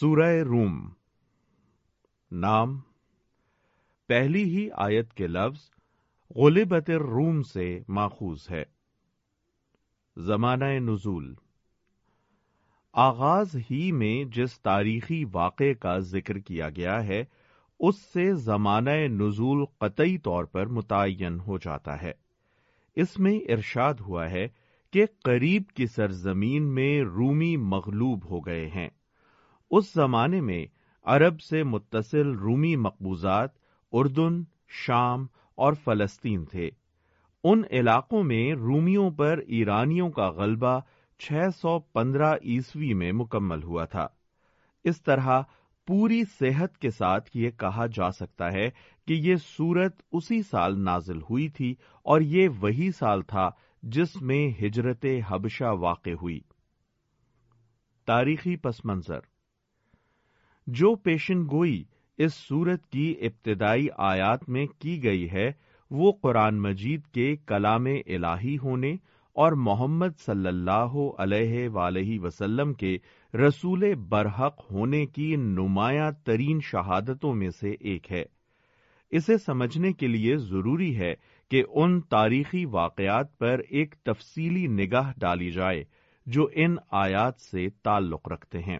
سورہ روم۔ نام۔ پہلی ہی آیت کے لفظ غلبت روم سے ماخوذ ہے۔ زمانہ نزول۔ آغاز ہی میں جس تاریخی واقعے کا ذکر کیا گیا ہے، اس سے زمانہ نزول قطعی طور پر متعین ہو جاتا ہے۔ اس میں ارشاد ہوا ہے کہ قریب کی سرزمین میں رومی مغلوب ہو گئے ہیں۔ اس زمانے میں عرب سے متصل رومی مقبوضات اردن، شام اور فلسطین تھے۔ ان علاقوں میں رومیوں پر ایرانیوں کا غلبہ چھ سو پندرہ عیسوی میں مکمل ہوا تھا۔ اس طرح پوری صحت کے ساتھ یہ کہا جا سکتا ہے کہ یہ سورت اسی سال نازل ہوئی تھی اور یہ وہی سال تھا جس میں ہجرت حبشہ واقع ہوئی۔ تاریخی پس منظر جو پیشن گوئی اس سورت کی ابتدائی آیات میں کی گئی ہے، وہ قرآن مجید کے کلام الہی ہونے اور محمد صلی اللہ علیہ ولیہ وسلم کے رسول برحق ہونے کی نمایاں ترین شہادتوں میں سے ایک ہے۔ اسے سمجھنے کے لیے ضروری ہے کہ ان تاریخی واقعات پر ایک تفصیلی نگاہ ڈالی جائے جو ان آیات سے تعلق رکھتے ہیں۔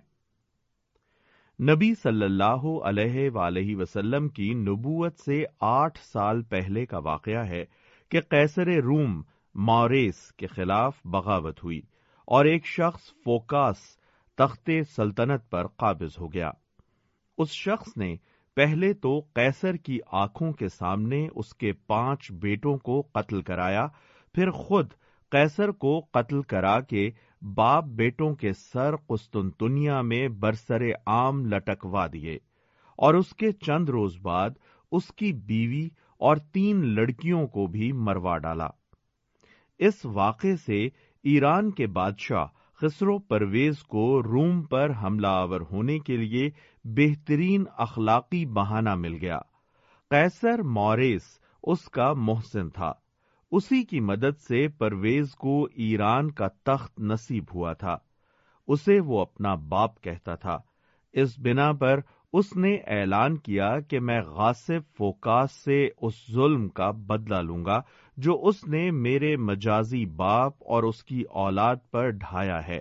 نبی صلی اللہ علیہ وآلہ وسلم کی نبوت سے آٹھ سال پہلے کا واقعہ ہے کہ قیصر روم موریس کے خلاف بغاوت ہوئی اور ایک شخص فوکاس تخت سلطنت پر قابض ہو گیا۔ اس شخص نے پہلے تو قیصر کی آنکھوں کے سامنے اس کے پانچ بیٹوں کو قتل کرایا، پھر خود قیصر کو قتل کرا کے باپ بیٹوں کے سر قسطنطنیہ میں برسر عام لٹکوا دیے اور اس کے چند روز بعد اس کی بیوی اور تین لڑکیوں کو بھی مروا ڈالا۔ اس واقعے سے ایران کے بادشاہ خسرو پرویز کو روم پر حملہ آور ہونے کے لیے بہترین اخلاقی بہانہ مل گیا۔ قیصر موریس اس کا محسن تھا۔ اسی کی مدد سے پرویز کو ایران کا تخت نصیب ہوا تھا۔ اسے وہ اپنا باپ کہتا تھا۔ اس بنا پر اس نے اعلان کیا کہ میں غاصب فوکاس سے اس ظلم کا بدلہ لوں گا جو اس نے میرے مجازی باپ اور اس کی اولاد پر ڈھایا ہے۔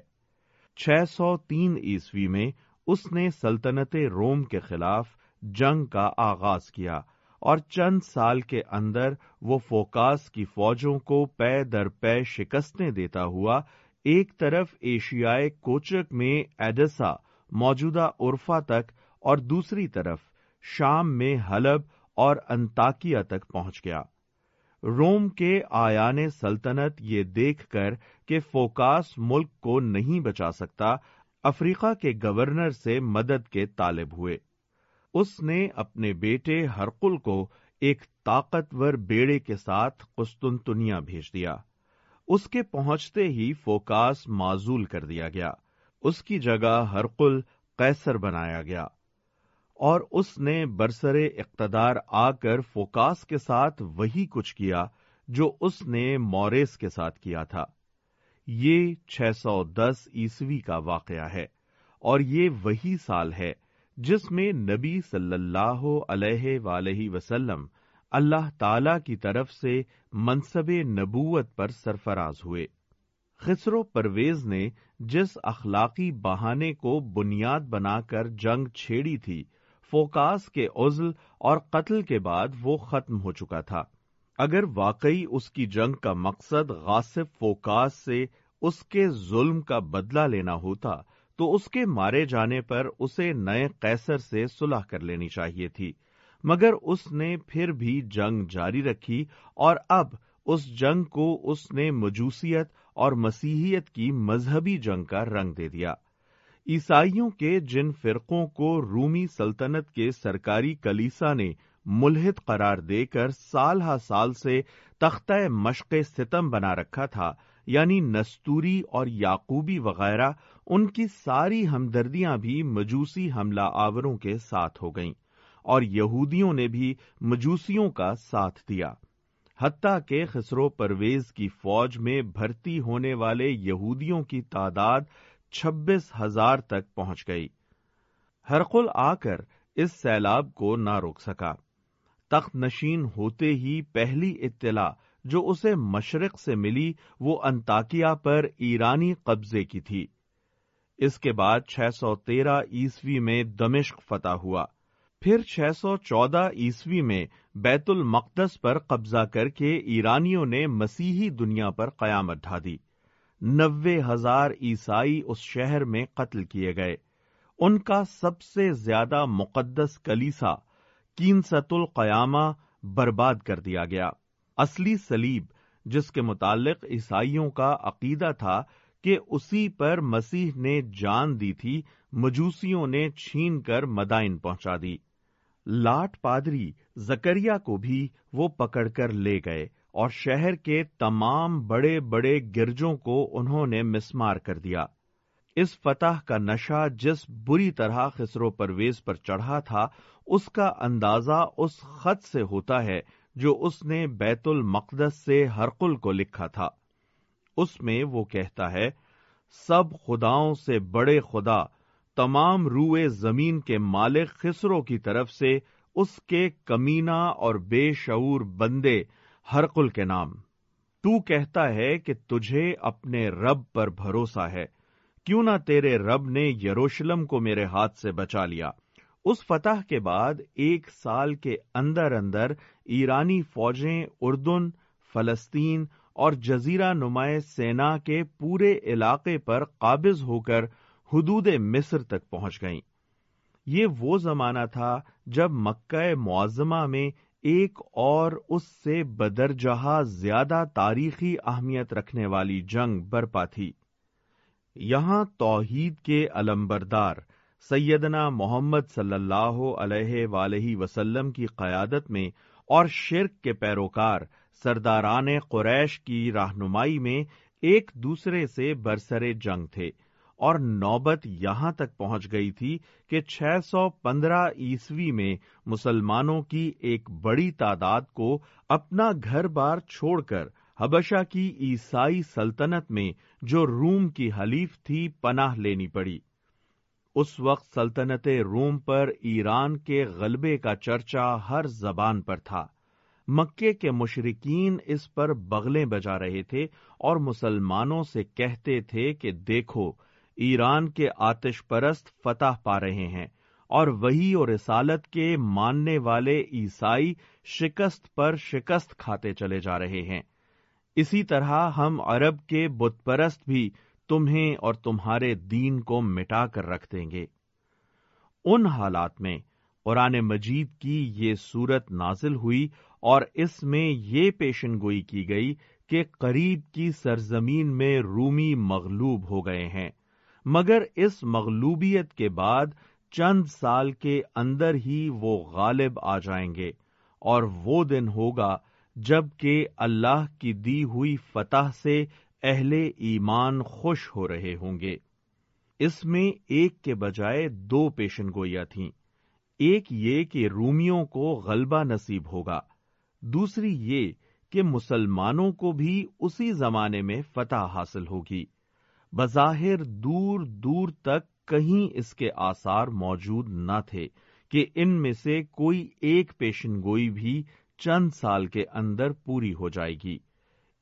چھ سو تین عیسوی میں اس نے سلطنت روم کے خلاف جنگ کا آغاز کیا۔ اور چند سال کے اندر وہ فوکاس کی فوجوں کو پے در پے شکستیں دیتا ہوا ایک طرف ایشیائے کوچک میں ایڈسا موجودہ عرفا تک اور دوسری طرف شام میں حلب اور انتاکیا تک پہنچ گیا۔ روم کے آیان سلطنت یہ دیکھ کر کہ فوکاس ملک کو نہیں بچا سکتا، افریقہ کے گورنر سے مدد کے طالب ہوئے۔ اس نے اپنے بیٹے ہرقل کو ایک طاقتور بیڑے کے ساتھ قسطنطنیہ بھیج دیا۔ اس کے پہنچتے ہی فوکاس معزول کر دیا گیا۔ اس کی جگہ ہرقل قیصر بنایا گیا۔ اور اس نے برسر اقتدار آ کر فوکاس کے ساتھ وہی کچھ کیا جو اس نے موریس کے ساتھ کیا تھا۔ یہ چھ سو دس عیسوی کا واقعہ ہے اور یہ وہی سال ہے جس میں نبی صلی اللہ علیہ ولیہ وسلم اللہ تعالی کی طرف سے منصب نبوت پر سرفراز ہوئے۔ خسرو پرویز نے جس اخلاقی بہانے کو بنیاد بنا کر جنگ چھیڑی تھی، فوکاس کے عزل اور قتل کے بعد وہ ختم ہو چکا تھا۔ اگر واقعی اس کی جنگ کا مقصد غاصب فوکاس سے اس کے ظلم کا بدلہ لینا ہوتا تو اس کے مارے جانے پر اسے نئے قیصر سے صلح کر لینی چاہیے تھی۔ مگر اس نے پھر بھی جنگ جاری رکھی اور اب اس جنگ کو اس نے مجوسیت اور مسیحیت کی مذہبی جنگ کا رنگ دے دیا۔ عیسائیوں کے جن فرقوں کو رومی سلطنت کے سرکاری کلیسا نے ملحد قرار دے کر سال ہا سال سے تختہ مشق ستم بنا رکھا تھا یعنی نستوری اور یاقوبی وغیرہ ان کی ساری ہمدردیاں بھی مجوسی حملہ آوروں کے ساتھ ہو گئیں اور یہودیوں نے بھی مجوسیوں کا ساتھ دیا۔ حتیٰ کہ خسرو پرویز کی فوج میں بھرتی ہونے والے یہودیوں کی تعداد چھبیس ہزار تک پہنچ گئی۔ ہرقل آ کر اس سیلاب کو نہ روک سکا۔ تخت نشین ہوتے ہی پہلی اطلاع جو اسے مشرق سے ملی وہ انتاکیا پر ایرانی قبضے کی تھی۔ اس کے بعد چھ سو تیرہ عیسوی میں دمشق فتح ہوا۔ پھر چھ سو چودہ عیسوی میں بیت المقدس پر قبضہ کر کے ایرانیوں نے مسیحی دنیا پر قیامت ڈھا دی۔ نوے ہزار عیسائی اس شہر میں قتل کیے گئے۔ ان کا سب سے زیادہ مقدس کلیسا کینست القیامہ برباد کر دیا گیا۔ اصلی سلیب جس کے متعلق عیسائیوں کا عقیدہ تھا کہ اسی پر مسیح نے جان دی تھی، مجوسیوں نے چھین کر مدائن پہنچا دی۔ لاٹ پادری زکریا کو بھی وہ پکڑ کر لے گئے اور شہر کے تمام بڑے بڑے گرجوں کو انہوں نے مسمار کر دیا۔ اس فتح کا نشہ جس بری طرح خسرو پرویز پر چڑھا تھا، اس کا اندازہ اس خط سے ہوتا ہے جو اس نے بیت المقدس سے ہرقل کو لکھا تھا۔ اس میں وہ کہتا ہے، سب خداؤں سے بڑے خدا، تمام روئے زمین کے مالک خسروں کی طرف سے اس کے کمینا اور بے شعور بندے ہرقل کے نام۔ تو کہتا ہے کہ تجھے اپنے رب پر بھروسہ ہے۔ کیوں نہ تیرے رب نے یروشلم کو میرے ہاتھ سے بچا لیا۔ اس فتح کے بعد ایک سال کے اندر اندر ایرانی فوجیں اردن، فلسطین اور جزیرہ نمائے سینا کے پورے علاقے پر قابض ہو کر حدود مصر تک پہنچ گئیں۔ یہ وہ زمانہ تھا جب مکہ معظمہ میں ایک اور اس سے بدرجہ زیادہ تاریخی اہمیت رکھنے والی جنگ برپا تھی۔ یہاں توحید کے علمبردار سیدنا محمد صلی اللہ علیہ ولیہ وسلم کی قیادت میں اور شرک کے پیروکار سرداران قریش کی رہنمائی میں ایک دوسرے سے برسرے جنگ تھے اور نوبت یہاں تک پہنچ گئی تھی کہ چھ سو پندرہ عیسوی میں مسلمانوں کی ایک بڑی تعداد کو اپنا گھر بار چھوڑ کر حبشہ کی عیسائی سلطنت میں جو روم کی حلیف تھی پناہ لینی پڑی۔ اس وقت سلطنت روم پر ایران کے غلبے کا چرچا ہر زبان پر تھا۔ مکے کے مشرقین اس پر بغلیں بجا رہے تھے اور مسلمانوں سے کہتے تھے کہ دیکھو، ایران کے آتش پرست فتح پا رہے ہیں اور وہی اور رسالت کے ماننے والے عیسائی شکست پر شکست کھاتے چلے جا رہے ہیں۔ اسی طرح ہم عرب کے بت پرست بھی تمہیں اور تمہارے دین کو مٹا کر رکھ دیں گے۔ ان حالات میں قرآن مجید کی یہ صورت نازل ہوئی اور اس میں یہ پیشن گوئی کی گئی کہ قریب کی سرزمین میں رومی مغلوب ہو گئے ہیں۔ مگر اس مغلوبیت کے بعد چند سال کے اندر ہی وہ غالب آ جائیں گے اور وہ دن ہوگا جبکہ اللہ کی دی ہوئی فتح سے اہل ایمان خوش ہو رہے ہوں گے۔ اس میں ایک کے بجائے دو پیشن گوئیاں تھیں۔ ایک یہ کہ رومیوں کو غلبہ نصیب ہوگا۔ دوسری یہ کہ مسلمانوں کو بھی اسی زمانے میں فتح حاصل ہوگی۔ بظاہر دور دور تک کہیں اس کے آثار موجود نہ تھے کہ ان میں سے کوئی ایک پیشن گوئی بھی چند سال کے اندر پوری ہو جائے گی۔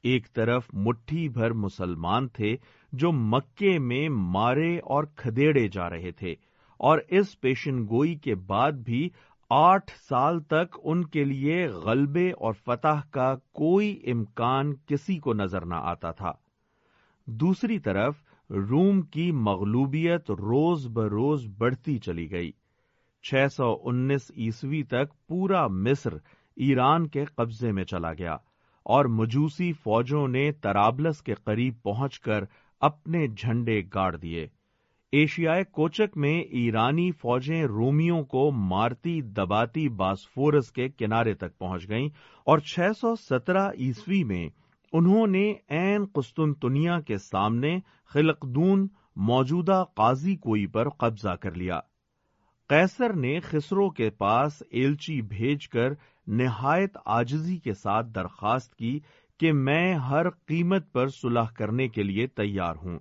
ایک طرف مٹھی بھر مسلمان تھے جو مکے میں مارے اور کھدیڑے جا رہے تھے اور اس پیشن گوئی کے بعد بھی آٹھ سال تک ان کے لیے غلبے اور فتح کا کوئی امکان کسی کو نظر نہ آتا تھا۔ دوسری طرف، روم کی مغلوبیت روز بروز بڑھتی چلی گئی۔ چھ سو انیس عیسوی تک پورا مصر ایران کے قبضے میں چلا گیا اور مجوسی فوجوں نے ترابلس کے قریب پہنچ کر اپنے جھنڈے گاڑ دیے۔ ایشیائے کوچک میں ایرانی فوجیں رومیوں کو مارتی دباتی باسفورس کے کنارے تک پہنچ گئیں اور چھ سو سترہ عیسوی میں انہوں نے این قسطنطنیہ کے سامنے خلقدون موجودہ قاضی کوئی پر قبضہ کر لیا۔ قیصر نے خسرو کے پاس ایلچی بھیج کر نہایت آجزی کے ساتھ درخواست کی کہ میں ہر قیمت پر صلح کرنے کے لیے تیار ہوں۔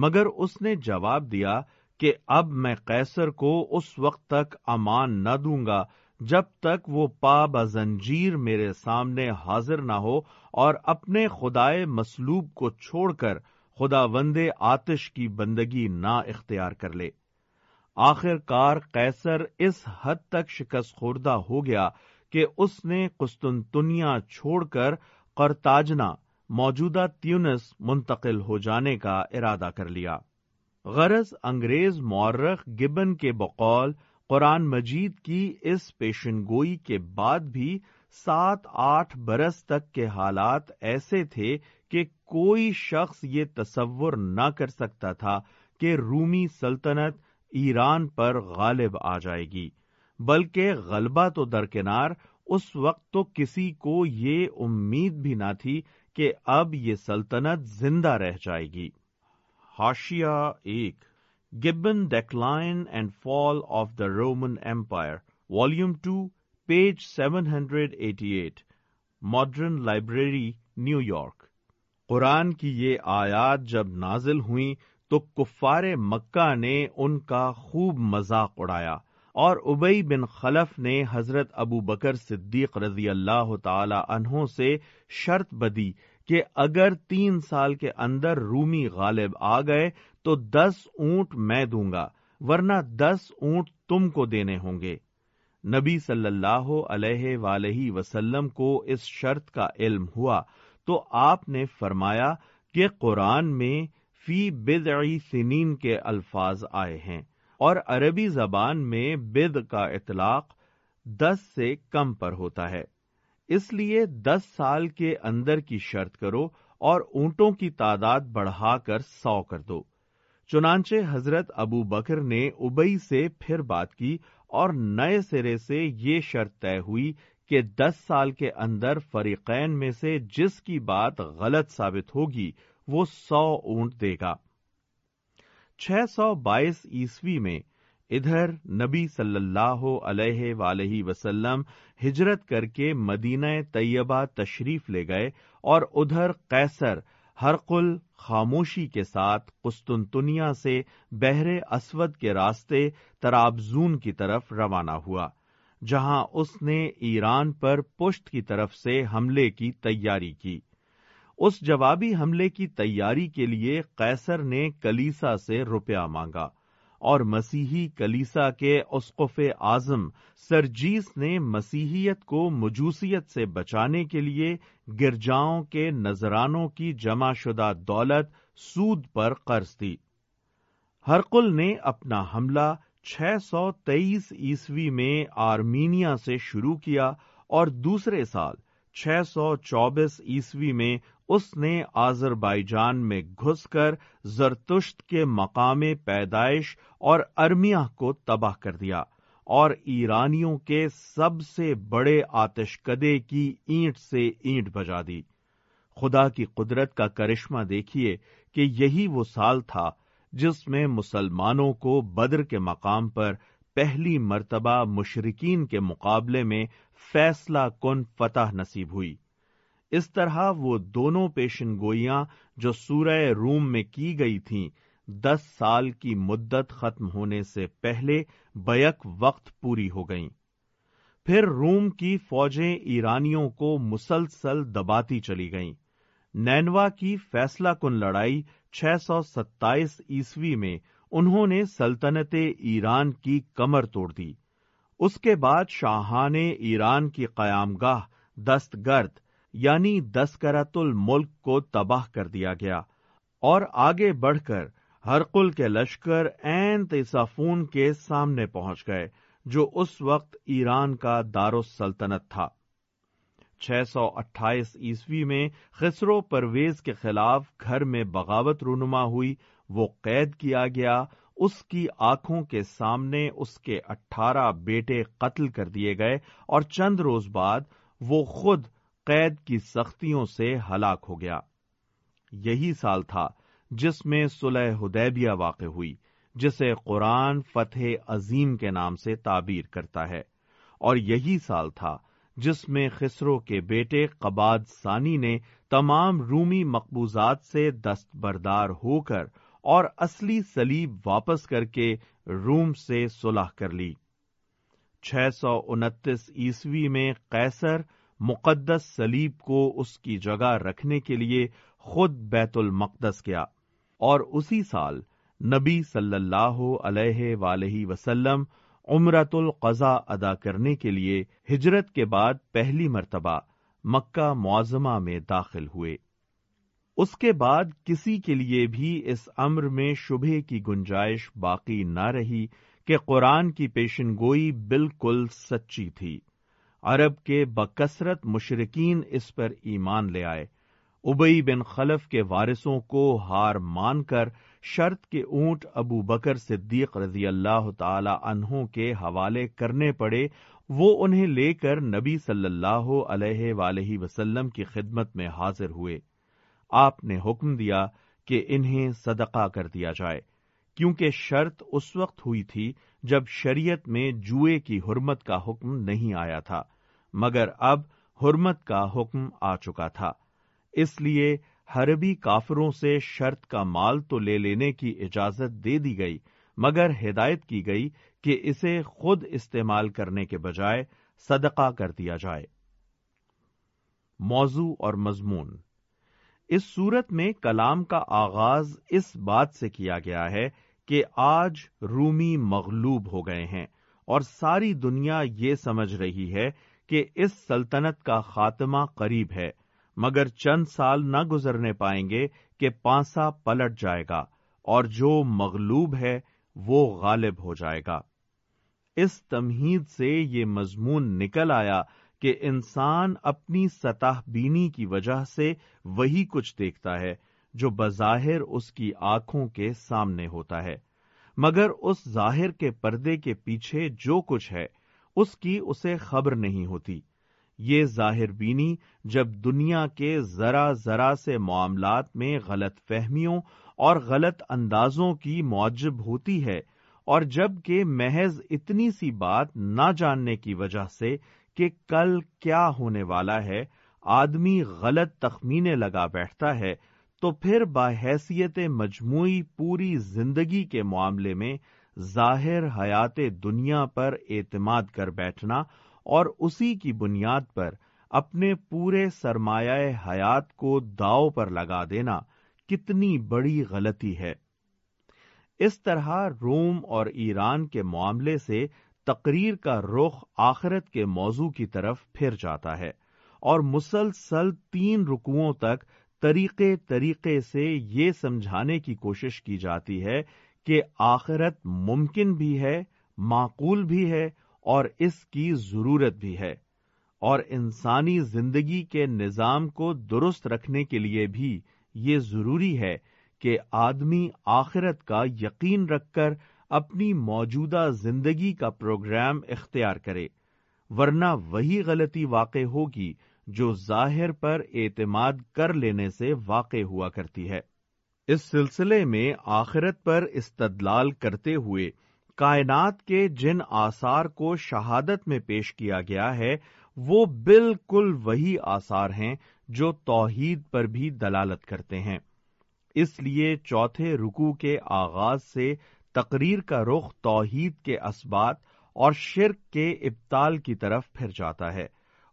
مگر اس نے جواب دیا کہ اب میں قیصر کو اس وقت تک امان نہ دوں گا جب تک وہ پا بزنجیر میرے سامنے حاضر نہ ہو اور اپنے خدائے مسلوب کو چھوڑ کر خدا وندے آتش کی بندگی نہ اختیار کر لے۔ آخر کار قیصر اس حد تک شکست خوردہ ہو گیا کہ اس نے قسطنطنیہ چھوڑ کر قرتاجنا موجودہ تیونس منتقل ہو جانے کا ارادہ کر لیا۔ غرض انگریز مورخ گبن کے بقول قرآن مجید کی اس پیشن گوئی کے بعد بھی سات آٹھ برس تک کے حالات ایسے تھے کہ کوئی شخص یہ تصور نہ کر سکتا تھا کہ رومی سلطنت ایران پر غالب آ جائے گی، بلکہ غلبہ تو درکنار اس وقت تو کسی کو یہ امید بھی نہ تھی کہ اب یہ سلطنت زندہ رہ جائے گی۔ ہاشیا ایک، Gibbon decline and fall of the Roman Empire volume two, page seven hundred eighty eight, Modern Library, New York. قرآن کی یہ آیات جب نازل ہوئیں تو کفار مکہ نے ان کا خوب مذاق اڑایا۔ اور ابئی بن خلف نے حضرت ابو بکر صدیق رضی اللہ تعالی عنہ سے شرط بدی کہ اگر تین سال کے اندر رومی غالب آ گئے تو دس اونٹ میں دوں گا، ورنہ دس اونٹ تم کو دینے ہوں گے۔ نبی صلی اللہ علیہ ولیہ وسلم کو اس شرط کا علم ہوا۔ تو آپ نے فرمایا کہ قرآن میں فی بدعی سنین کے الفاظ آئے ہیں۔ اور عربی زبان میں بد کا اطلاق دس سے کم پر ہوتا ہے۔ اس لیے دس سال کے اندر کی شرط کرو اور اونٹوں کی تعداد بڑھا کر سو کر دو۔ چنانچہ حضرت ابو بکر نے ابئی سے پھر بات کی اور نئے سرے سے یہ شرط طے ہوئی کہ دس سال کے اندر فریقین میں سے جس کی بات غلط ثابت ہوگی وہ سو اونٹ دے گا۔ چھ سو بائیس عیسوی میں ادھر نبی صلی اللہ علیہ ولیہ وسلم ہجرت کر کے مدینہ طیبہ تشریف لے گئے اور ادھر قیصر ہرقل خاموشی کے ساتھ قسطنطنیہ سے بحر اسود کے راستے ترابزون کی طرف روانہ ہوا، جہاں اس نے ایران پر پشت کی طرف سے حملے کی تیاری کی۔ اس جوابی حملے کی تیاری کے لیے قیصر نے کلیسا سے روپیہ مانگا اور مسیحی کلیسا کے اسقف اعظم سرجیس نے مسیحیت کو مجوسیت سے بچانے کے لیے گرجاؤں کے نذرانوں کی جمع شدہ دولت سود پر قرض دی۔ ہرقل نے اپنا حملہ چھ سو تیئیس عیسوی میں آرمینیا سے شروع کیا اور دوسرے سال چھ سو چوبیس عیسوی میں اس نے آزر بائی جان میں گھس کر زرتشت کے مقام پیدائش اور ارمیا کو تباہ کر دیا اور ایرانیوں کے سب سے بڑے آتش کدے کی اینٹ سے اینٹ بجا دی۔ خدا کی قدرت کا کرشمہ دیکھیے کہ یہی وہ سال تھا جس میں مسلمانوں کو بدر کے مقام پر پہلی مرتبہ مشرقین کے مقابلے میں فیصلہ کن فتح نصیب ہوئی۔ اس طرح وہ دونوں پیشن گوئیاں جو سورہ روم میں کی گئی تھیں، دس سال کی مدت ختم ہونے سے پہلے بیک وقت پوری ہو گئیں۔ پھر روم کی فوجیں ایرانیوں کو مسلسل دباتی چلی گئیں۔ نینوا کی فیصلہ کن لڑائی چھ سو ستائیس عیسوی میں انہوں نے سلطنت ایران کی کمر توڑ دی۔ اس کے بعد شاہان ایران کی قیام گاہ دست گرد یعنی دسکرت الملک کو تباہ کر دیا گیا اور آگے بڑھ کر ہرقل کے لشکر این تیسافون کے سامنے پہنچ گئے، جو اس وقت ایران کا دار السلطنت تھا۔ چھ سو اٹھائیس عیسوی میں خسرو پرویز کے خلاف گھر میں بغاوت رونما ہوئی وہ قید کیا گیا، اس کی آنکھوں کے سامنے اس کے اٹھارہ بیٹے قتل کر دیے گئے اور چند روز بعد وہ خود قید کی سختیوں سے ہلاک ہو گیا۔ یہی سال تھا جس میں سلح حدیبیہ واقع ہوئی، جسے قرآن فتح عظیم کے نام سے تعبیر کرتا ہے۔ اور یہی سال تھا جس میں خسرو کے بیٹے قباد ثانی نے تمام رومی مقبوضات سے دستبردار ہو کر اور اصلی سلیب واپس کر کے روم سے صلح کر لی۔ چھ سو انتیس عیسوی میں قیصر مقدس سلیب کو اس کی جگہ رکھنے کے لیے خود بیت المقدس کیا اور اسی سال نبی صلی اللہ علیہ ولیہ وسلم عمرت القضا ادا کرنے کے لیے ہجرت کے بعد پہلی مرتبہ مکہ معظمہ میں داخل ہوئے۔ اس کے بعد کسی کے لیے بھی اس امر میں شبہ کی گنجائش باقی نہ رہی کہ قرآن کی پیشن گوئی بالکل سچی تھی۔ عرب کے بکثرت مشرقین اس پر ایمان لے آئے۔ ابئی بن خلف کے وارثوں کو ہار مان کر شرط کے اونٹ ابو بکر صدیق رضی اللہ تعالی عنہ کے حوالے کرنے پڑے، وہ انہیں لے کر نبی صلی اللہ علیہ ولیہ وسلم کی خدمت میں حاضر ہوئے۔ آپ نے حکم دیا کہ انہیں صدقہ کر دیا جائے، کیونکہ شرط اس وقت ہوئی تھی جب شریعت میں جوئے کی حرمت کا حکم نہیں آیا تھا، مگر اب حرمت کا حکم آ چکا تھا۔ اس لیے حربی کافروں سے شرط کا مال تو لے لینے کی اجازت دے دی گئی، مگر ہدایت کی گئی کہ اسے خود استعمال کرنے کے بجائے صدقہ کر دیا جائے۔ موضوع اور مضمون۔ اس صورت میں کلام کا آغاز اس بات سے کیا گیا ہے کہ آج رومی مغلوب ہو گئے ہیں اور ساری دنیا یہ سمجھ رہی ہے کہ اس سلطنت کا خاتمہ قریب ہے، مگر چند سال نہ گزرنے پائیں گے کہ پانسا پلٹ جائے گا اور جو مغلوب ہے وہ غالب ہو جائے گا۔ اس تمہید سے یہ مضمون نکل آیا کہ انسان اپنی سطح بینی کی وجہ سے وہی کچھ دیکھتا ہے جو بظاہر اس کی آنکھوں کے سامنے ہوتا ہے، مگر اس ظاہر کے پردے کے پیچھے جو کچھ ہے، اس کی اسے خبر نہیں ہوتی۔ یہ ظاہر بینی جب دنیا کے ذرا ذرا سے معاملات میں غلط فہمیوں اور غلط اندازوں کی معجب ہوتی ہے، اور جبکہ محض اتنی سی بات نہ جاننے کی وجہ سے کہ کل کیا ہونے والا ہے، آدمی غلط تخمینے لگا بیٹھتا ہے، تو پھر باحیثیت مجموعی پوری زندگی کے معاملے میں ظاہر حیات دنیا پر اعتماد کر بیٹھنا اور اسی کی بنیاد پر اپنے پورے سرمایہ حیات کو داؤ پر لگا دینا کتنی بڑی غلطی ہے۔ اس طرح روم اور ایران کے معاملے سے تقریر کا رخ آخرت کے موضوع کی طرف پھر جاتا ہے اور مسلسل تین رکوؤں تک طریقے طریقے سے یہ سمجھانے کی کوشش کی جاتی ہے کہ آخرت ممکن بھی ہے، معقول بھی ہے اور اس کی ضرورت بھی ہے اور انسانی زندگی کے نظام کو درست رکھنے کے لیے بھی یہ ضروری ہے کہ آدمی آخرت کا یقین رکھ کر اپنی موجودہ زندگی کا پروگرام اختیار کرے، ورنہ وہی غلطی واقع ہوگی جو ظاہر پر اعتماد کر لینے سے واقع ہوا کرتی ہے۔ اس سلسلے میں آخرت پر استدلال کرتے ہوئے کائنات کے جن آثار کو شہادت میں پیش کیا گیا ہے، وہ بالکل وہی آثار ہیں جو توحید پر بھی دلالت کرتے ہیں۔ اس لیے چوتھے رکو کے آغاز سے تقریر کا رخ توحید کے اسبات اور شرک کے ابتال کی طرف پھر جاتا ہے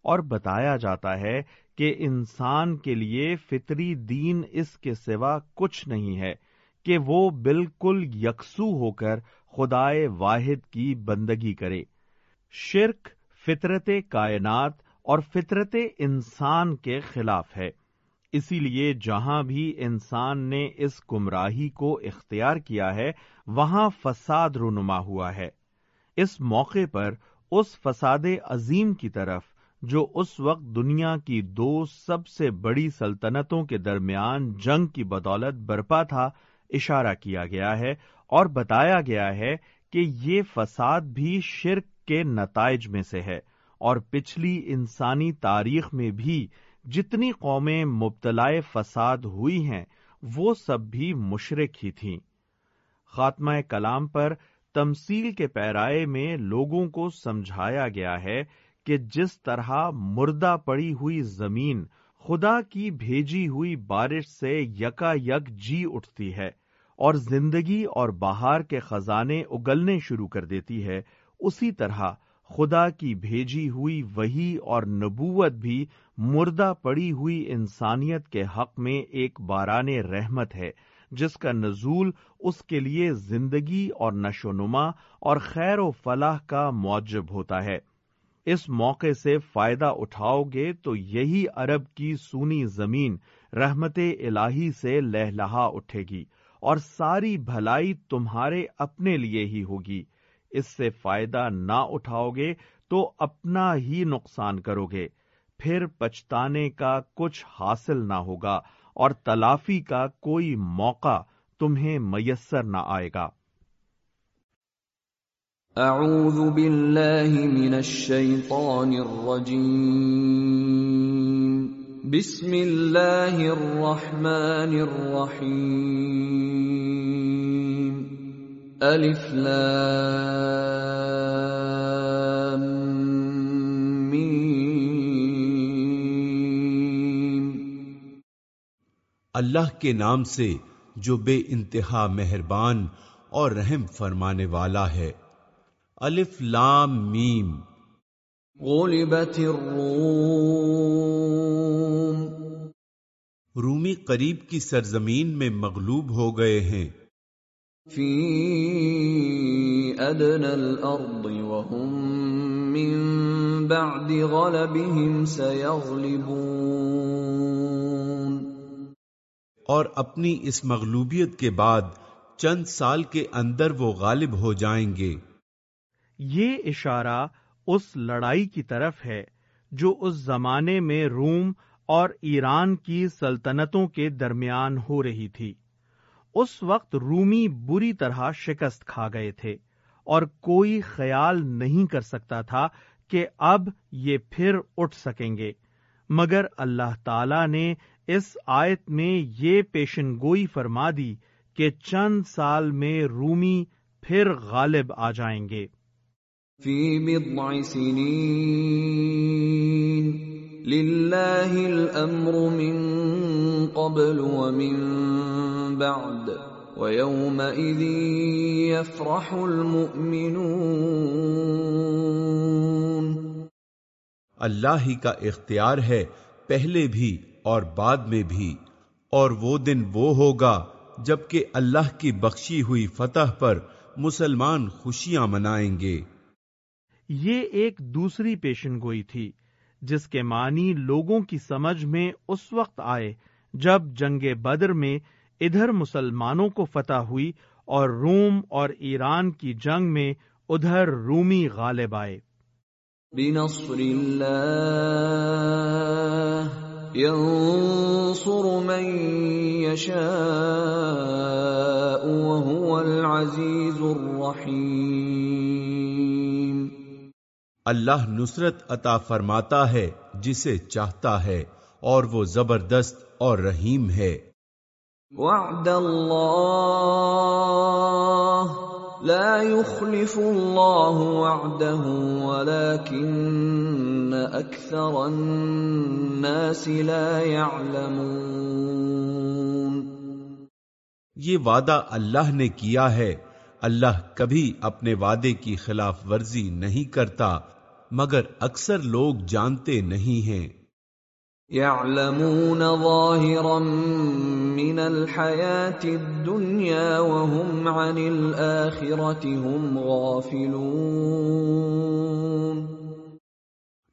اور بتایا جاتا ہے کہ انسان کے لیے فطری دین اس کے سوا کچھ نہیں ہے کہ وہ بالکل یکسو ہو کر خدائے واحد کی بندگی کرے۔ شرک فطرت کائنات اور فطرت انسان کے خلاف ہے۔ اسی لیے جہاں بھی انسان نے اس گمراہی کو اختیار کیا ہے، وہاں فساد رونما ہوا ہے۔ اس موقع پر اس فساد عظیم کی طرف، جو اس وقت دنیا کی دو سب سے بڑی سلطنتوں کے درمیان جنگ کی بدولت برپا تھا، اشارہ کیا گیا ہے اور بتایا گیا ہے کہ یہ فساد بھی شرک کے نتائج میں سے ہے اور پچھلی انسانی تاریخ میں بھی جتنی قومیں مبتلا فساد ہوئی ہیں، وہ سب بھی مشرق ہی تھیں۔ خاتمہ کلام پر تمثیل کے پیرائے میں لوگوں کو سمجھایا گیا ہے کہ جس طرح مردہ پڑی ہوئی زمین خدا کی بھیجی ہوئی بارش سے یکا یک جی اٹھتی ہے اور زندگی اور باہر کے خزانے اگلنے شروع کر دیتی ہے، اسی طرح خدا کی بھیجی ہوئی وہی اور نبوت بھی مردہ پڑی ہوئی انسانیت کے حق میں ایک باران رحمت ہے، جس کا نزول اس کے لیے زندگی اور نشو نما اور خیر و فلاح کا معجب ہوتا ہے۔ اس موقع سے فائدہ اٹھاؤ گے تو یہی عرب کی سونی زمین رحمت الہی سے لہلہا اٹھے گی اور ساری بھلائی تمہارے اپنے لیے ہی ہوگی۔ اس سے فائدہ نہ اٹھاؤ گے تو اپنا ہی نقصان کرو گے پھر پچھتانے کا کچھ حاصل نہ ہوگا اور تلافی کا کوئی موقع تمہیں میسر نہ آئے گا۔ اعوذ باللہ من الشیطان الرجیم۔ بسم اللہ الرحمن الرحیم۔ الف لام میم اللہ کے نام سے جو بے انتہا مہربان اور رحم فرمانے والا ہے۔ الف لام میم غلبت الروم۔ رومی قریب کی سرزمین میں مغلوب ہو گئے ہیں۔ فی ادن الارض وهم من بعد غلبهم سيغلبون اور اپنی اس مغلوبیت کے بعد چند سال کے اندر وہ غالب ہو جائیں گے۔ یہ اشارہ اس لڑائی کی طرف ہے جو اس زمانے میں روم اور ایران کی سلطنتوں کے درمیان ہو رہی تھی۔ اس وقت رومی بری طرح شکست کھا گئے تھے اور کوئی خیال نہیں کر سکتا تھا کہ اب یہ پھر اٹھ سکیں گے۔ مگر اللہ تعالی نے اس آیت میں یہ پیشن گوئی فرما دی کہ چند سال میں رومی پھر غالب آ جائیں گے۔ في بضع سنين لله الامر من قبل ومن بعد ويومئذ يفرح المؤمنون اللہ ہی کا اختیار ہے پہلے بھی اور بعد میں بھی اور وہ دن وہ ہوگا جبکہ اللہ کی بخشی ہوئی فتح پر مسلمان خوشیاں منائیں گے۔ یہ ایک دوسری پیشن گوئی تھی۔ جس کے معنی لوگوں کی سمجھ میں اس وقت آئے جب جنگ بدر میں ادھر مسلمانوں کو فتح ہوئی اور روم اور ایران کی جنگ میں ادھر رومی غالب آئے۔ بنصر اللہ ينصر من يشاء وهو العزيز الرحيم اللہ نصرت عطا فرماتا ہے جسے چاہتا ہے اور وہ زبردست اور رحیم ہے۔ وعد اللہ لا يخلف اللہ وعده ولكن اکثر الناس لا يعلمون۔ یہ وعدہ اللہ نے کیا ہے۔ اللہ کبھی اپنے وعدے کی خلاف ورزی نہیں کرتا۔ مگر اکثر لوگ جانتے نہیں ہیں۔ يعلمون ظاهرا من الحياة الدنيا وهم عن الآخرة هم غافلون۔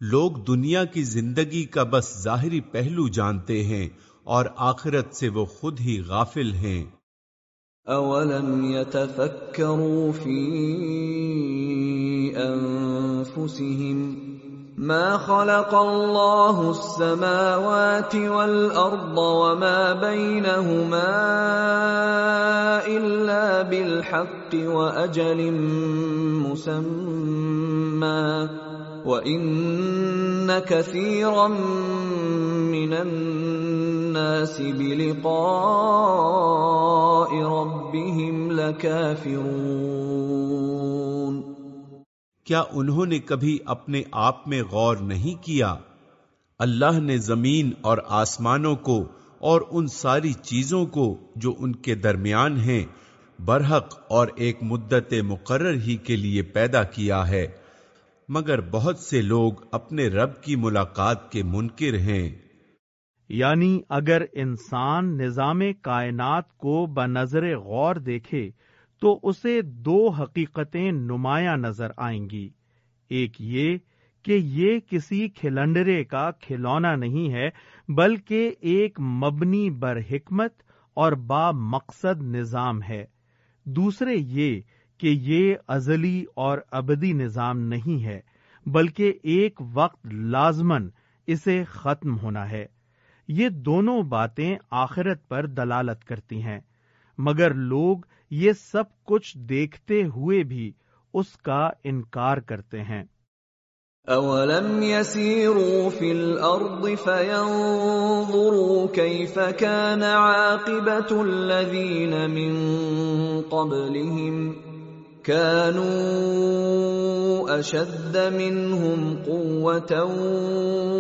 لوگ دنیا کی زندگی کا بس ظاہری پہلو جانتے ہیں اور آخرت سے وہ خود ہی غافل ہیں۔ اولم يتفكروا في انفسهم ما خلق الله السماوات والارض وما بينهما الا بالحق واجل مسمى وان كثيرا من الناس بلقاء ربهم لكافرون۔ کیا انہوں نے کبھی اپنے آپ میں غور نہیں کیا؟ اللہ نے زمین اور آسمانوں کو اور ان ساری چیزوں کو جو ان کے درمیان ہیں، برحق اور ایک مدت مقرر ہی کے لیے پیدا کیا ہے۔ مگر بہت سے لوگ اپنے رب کی ملاقات کے منکر ہیں۔ یعنی اگر انسان نظام کائنات کو بنظر غور دیکھے، تو اسے دو حقیقتیں نمایاں نظر آئیں گی۔ ایک یہ کہ یہ کسی کھلنڈرے کا کھلونا نہیں ہے، بلکہ ایک مبنی بر حکمت اور با مقصد نظام ہے۔ دوسرے یہ کہ یہ ازلی اور ابدی نظام نہیں ہے، بلکہ ایک وقت لازمن اسے ختم ہونا ہے۔ یہ دونوں باتیں آخرت پر دلالت کرتی ہیں، مگر لوگ یہ سب کچھ دیکھتے ہوئے بھی اس کا انکار کرتے ہیں۔ اولم يسيروا في الارض فينظروا كيف كان عاقبه الذين من قبلهم كانوا اشد منهم قوه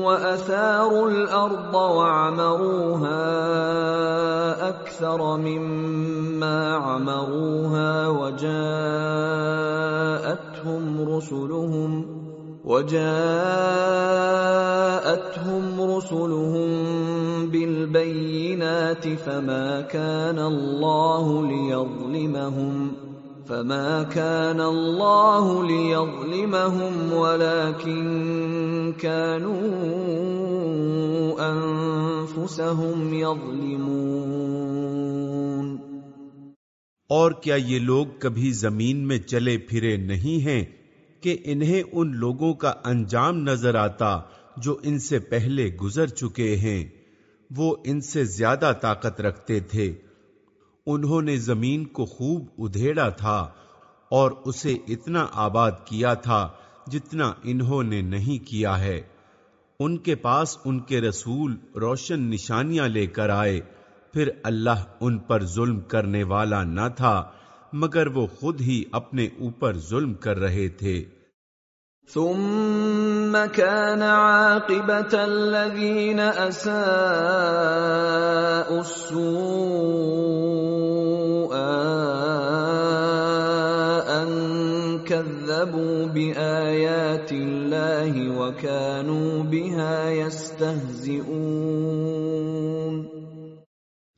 واثاروا الارض وعمروها اكثر مما عمروها وجاءتهم رسلهم وجاءتهم رسلهم بالبينات فما كان الله ليظلمهم فما كان الله ليظلمهم ولكن كانوا انفسهم يظلمون۔ اور کیا یہ لوگ کبھی زمین میں چلے پھرے نہیں ہیں کہ انہیں ان لوگوں کا انجام نظر آتا جو ان سے پہلے گزر چکے ہیں؟ وہ ان سے زیادہ طاقت رکھتے تھے۔ انہوں نے زمین کو خوب ادھیڑا تھا اور اسے اتنا آباد کیا تھا جتنا انہوں نے نہیں کیا ہے۔ ان کے پاس ان کے رسول روشن نشانیاں لے کر آئے۔ پھر اللہ ان پر ظلم کرنے والا نہ تھا، مگر وہ خود ہی اپنے اوپر ظلم کر رہے تھے۔ ثم كان عاقبة الذين أساءوا السوء أن كذبوا بآيات الله وكانوا بها يستهزئون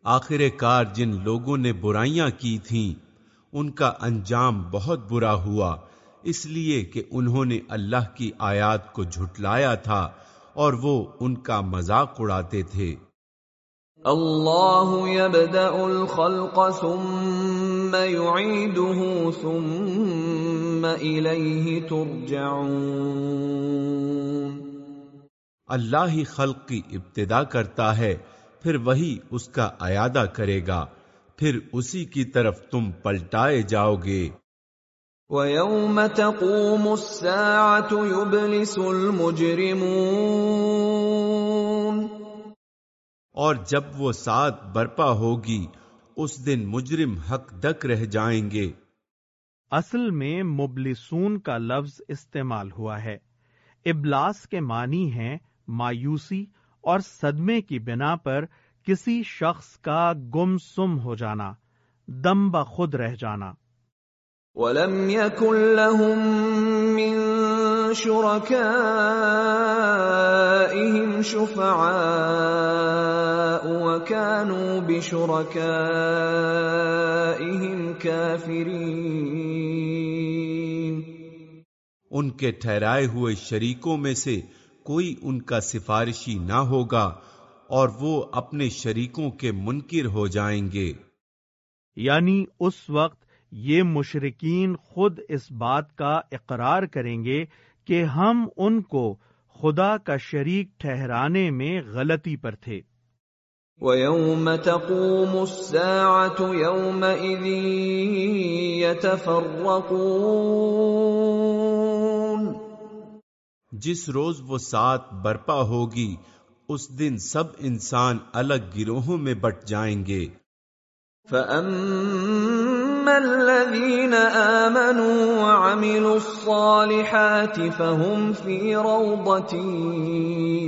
آخر کار جن لوگوں نے برائیاں کی تھیں، ان کا انجام بہت برا ہوا، اس لیے کہ انہوں نے اللہ کی آیات کو جھٹلایا تھا اور وہ ان کا مذاق اڑاتے تھے۔ اللہ يبدأ الخلق ثم يعيده ثم إليه ترجعون اللہ ہی خلق کی ابتدا کرتا ہے پھر وہی اس کا ایادہ کرے گا پھر اسی کی طرف تم پلٹائے جاؤ گے۔ وَيَوْمَ تَقُومُ السَّاعَةُ يُبْلِسُ الْمُجْرِمُونَ اور جب وہ ساتھ برپا ہوگی اس دن مجرم حق دک رہ جائیں گے۔ اصل میں مبلسون کا لفظ استعمال ہوا ہے۔ ابلاس کے معنی ہیں مایوسی اور صدمے کی بنا پر کسی شخص کا گم سم ہو جانا دم بخود رہ جانا۔ وَلَمْ يَكُنْ لَهُم مِّن شُرَكَائِهِمْ شُفَعَاءُ وَكَانُوا بِشُرَكَائِهِمْ كَافِرِينَ ان کے ٹھہرائے ہوئے شریکوں میں سے کوئی ان کا سفارشی نہ ہوگا اور وہ اپنے شریکوں کے منکر ہو جائیں گے۔ یعنی اس وقت یہ مشرقین خود اس بات کا اقرار کریں گے کہ ہم ان کو خدا کا شریک ٹھہرانے میں غلطی پر تھے۔ وَيَوْمَ تَقُومُ السَّاعَةُ يَوْمَئِذٍ يَتَفَرَّقُونَ۔ جس روز وہ سات برپا ہوگی اس دن سب انسان الگ گروہوں میں بٹ جائیں گے۔ فَأَمَّا الَّذِينَ آمَنُوا وَعَمِلُوا الصَّالِحَاتِ فَهُمْ فِي رَوْضَةٍ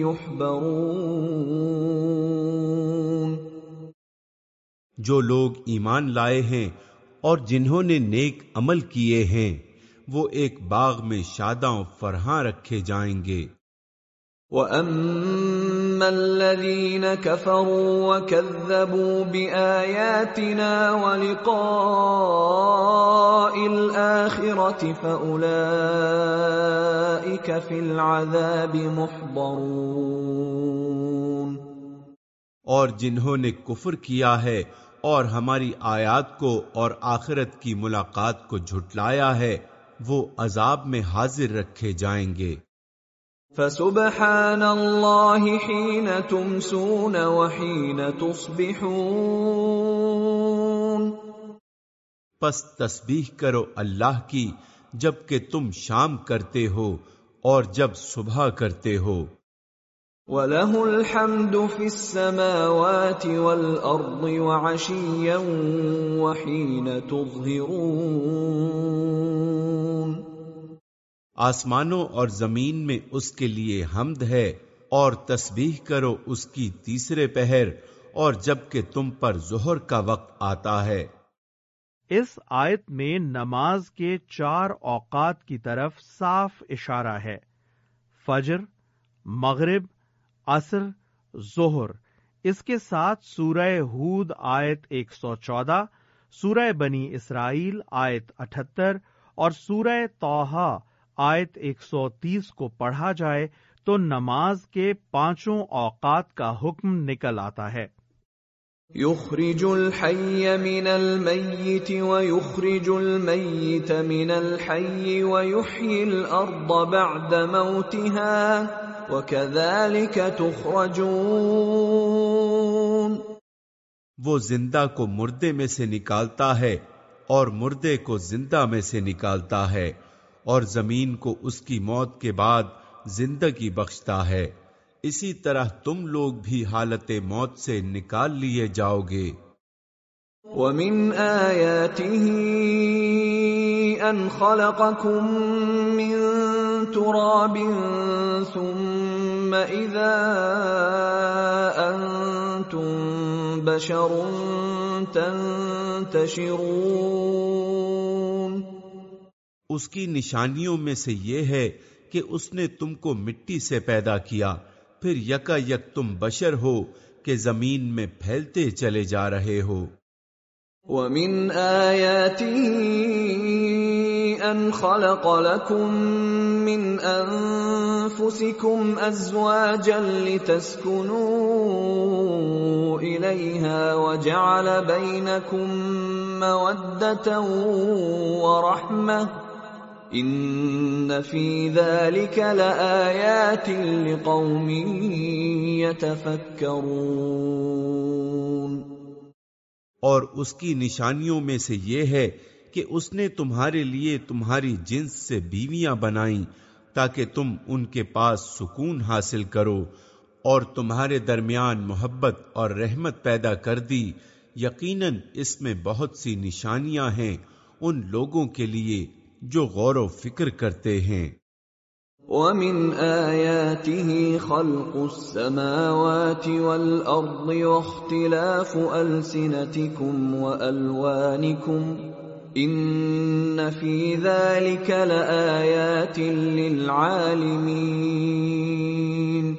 يُحْبَرُونَ جو لوگ ایمان لائے ہیں اور جنہوں نے نیک عمل کیے ہیں وہ ایک باغ میں شاداں فرہاں رکھے جائیں گے۔ وَأَمَّا الَّذِينَ كَفَرُوا وَكَذَّبُوا بِآيَاتِنَا وَلِقَاءِ الْآخِرَةِ فَأُولَئِكَ فِي الْعَذَابِ مُحْضَرُونَ اور جنہوں نے کفر کیا ہے اور ہماری آیات کو اور آخرت کی ملاقات کو جھٹلایا ہے، وہ عذاب میں حاضر رکھے جائیں گے۔ فسبحان اللہ حین تمسون وحین تصبحون پس تسبیح کرو اللہ کی جبکہ تم شام کرتے ہو اور جب صبح کرتے ہو۔ وَلَهُ الْحَمْدُ فِي السَّمَاوَاتِ وَالْأَرْضِ وَعَشِيًّا وَحِينَ تُظْهِرُونَ آسمانوں اور زمین میں اس کے لیے حمد ہے اور تسبیح کرو اس کی تیسرے پہر اور جبکہ تم پر ظہر کا وقت آتا ہے۔ اس آیت میں نماز کے چار اوقات کی طرف صاف اشارہ ہے۔ فجر، مغرب، عصر، ظہر۔ اس کے ساتھ سورہ ہود آیت ایک سو چودہ، سورہ بنی اسرائیل آیت اٹھتر اور سورہ توحا آیت ایک سو تیس کو پڑھا جائے تو نماز کے پانچوں اوقات کا حکم نکل آتا ہے۔ يخرج الحي من الميت ويخرج الميت من الحي ويحيي الأرض بعد موتها وَكَذَلِكَ تُخْرَجُونَ۔ وہ زندہ کو مردے میں سے نکالتا ہے اور مردے کو زندہ میں سے نکالتا ہے۔ اور زمین کو اس کی موت کے بعد زندگی بخشتا ہے۔ اسی طرح تم لوگ بھی حالت موت سے نکال لیے جاؤ گے۔ وَمِنْ آيَاتِهِ أَنْ خَلَقَكُم مِّن تُرَابٍ ثم اذا انتم بشر تنتشرون اس کی نشانیوں میں سے یہ ہے کہ اس نے تم کو مٹی سے پیدا کیا، پھر یکا یک تم بشر ہو کہ زمین میں پھیلتے چلے جا رہے ہو۔ وَمِنْ آيَاتِهِ أَنْ خَلَقَ لَكُم مِّنْ أَنفُسِكُمْ أَزْوَاجًا لِتَسْكُنُوا إِلَيْهَا وَجَعَلَ بَيْنَكُم مَّوَدَّةً وَرَحْمَةً إِنَّ فِي ذَلِكَ لَآيَاتٍ لِقَوْمٍ يَتَفَكَّرُونَ اور اس کی نشانیوں میں سے یہ ہے کہ اس نے تمہارے لیے تمہاری جنس سے بیویاں بنائیں تاکہ تم ان کے پاس سکون حاصل کرو اور تمہارے درمیان محبت اور رحمت پیدا کر دی۔ یقیناً اس میں بہت سی نشانیاں ہیں ان لوگوں کے لیے جو غور و فکر کرتے ہیں۔ وَمِنْ آيَاتِهِ خَلْقُ السَّمَاوَاتِ وَالْأَرْضِ وَاخْتِلَافُ أَلْسِنَتِكُمْ وَأَلْوَانِكُمْ ان فی ذلك لآیات للعالمین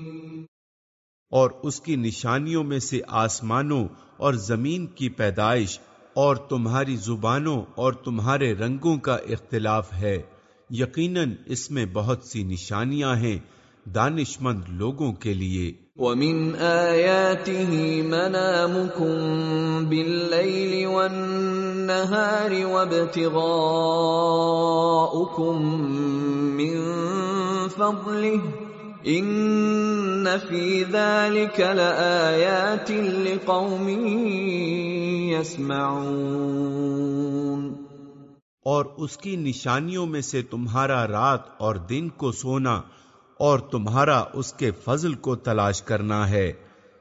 اور اس کی نشانیوں میں سے آسمانوں اور زمین کی پیدائش اور تمہاری زبانوں اور تمہارے رنگوں کا اختلاف ہے۔ یقیناً اس میں بہت سی نشانیاں ہیں دانشمند لوگوں کے لیے۔ وَمِنْ آيَاتِهِ مَنَامُكُمْ بِاللَّيْلِ وَالنَّهَارِ وَابْتِغَاؤُكُمْ مِنْ فَضْلِهِ إِنَّ فِي ذَلِكَ لَآيَاتٍ لِقَوْمٍ يَسْمَعُونَ اور اس کی نشانیوں میں سے تمہارا رات اور دن کو سونا اور تمہارا اس کے فضل کو تلاش کرنا ہے۔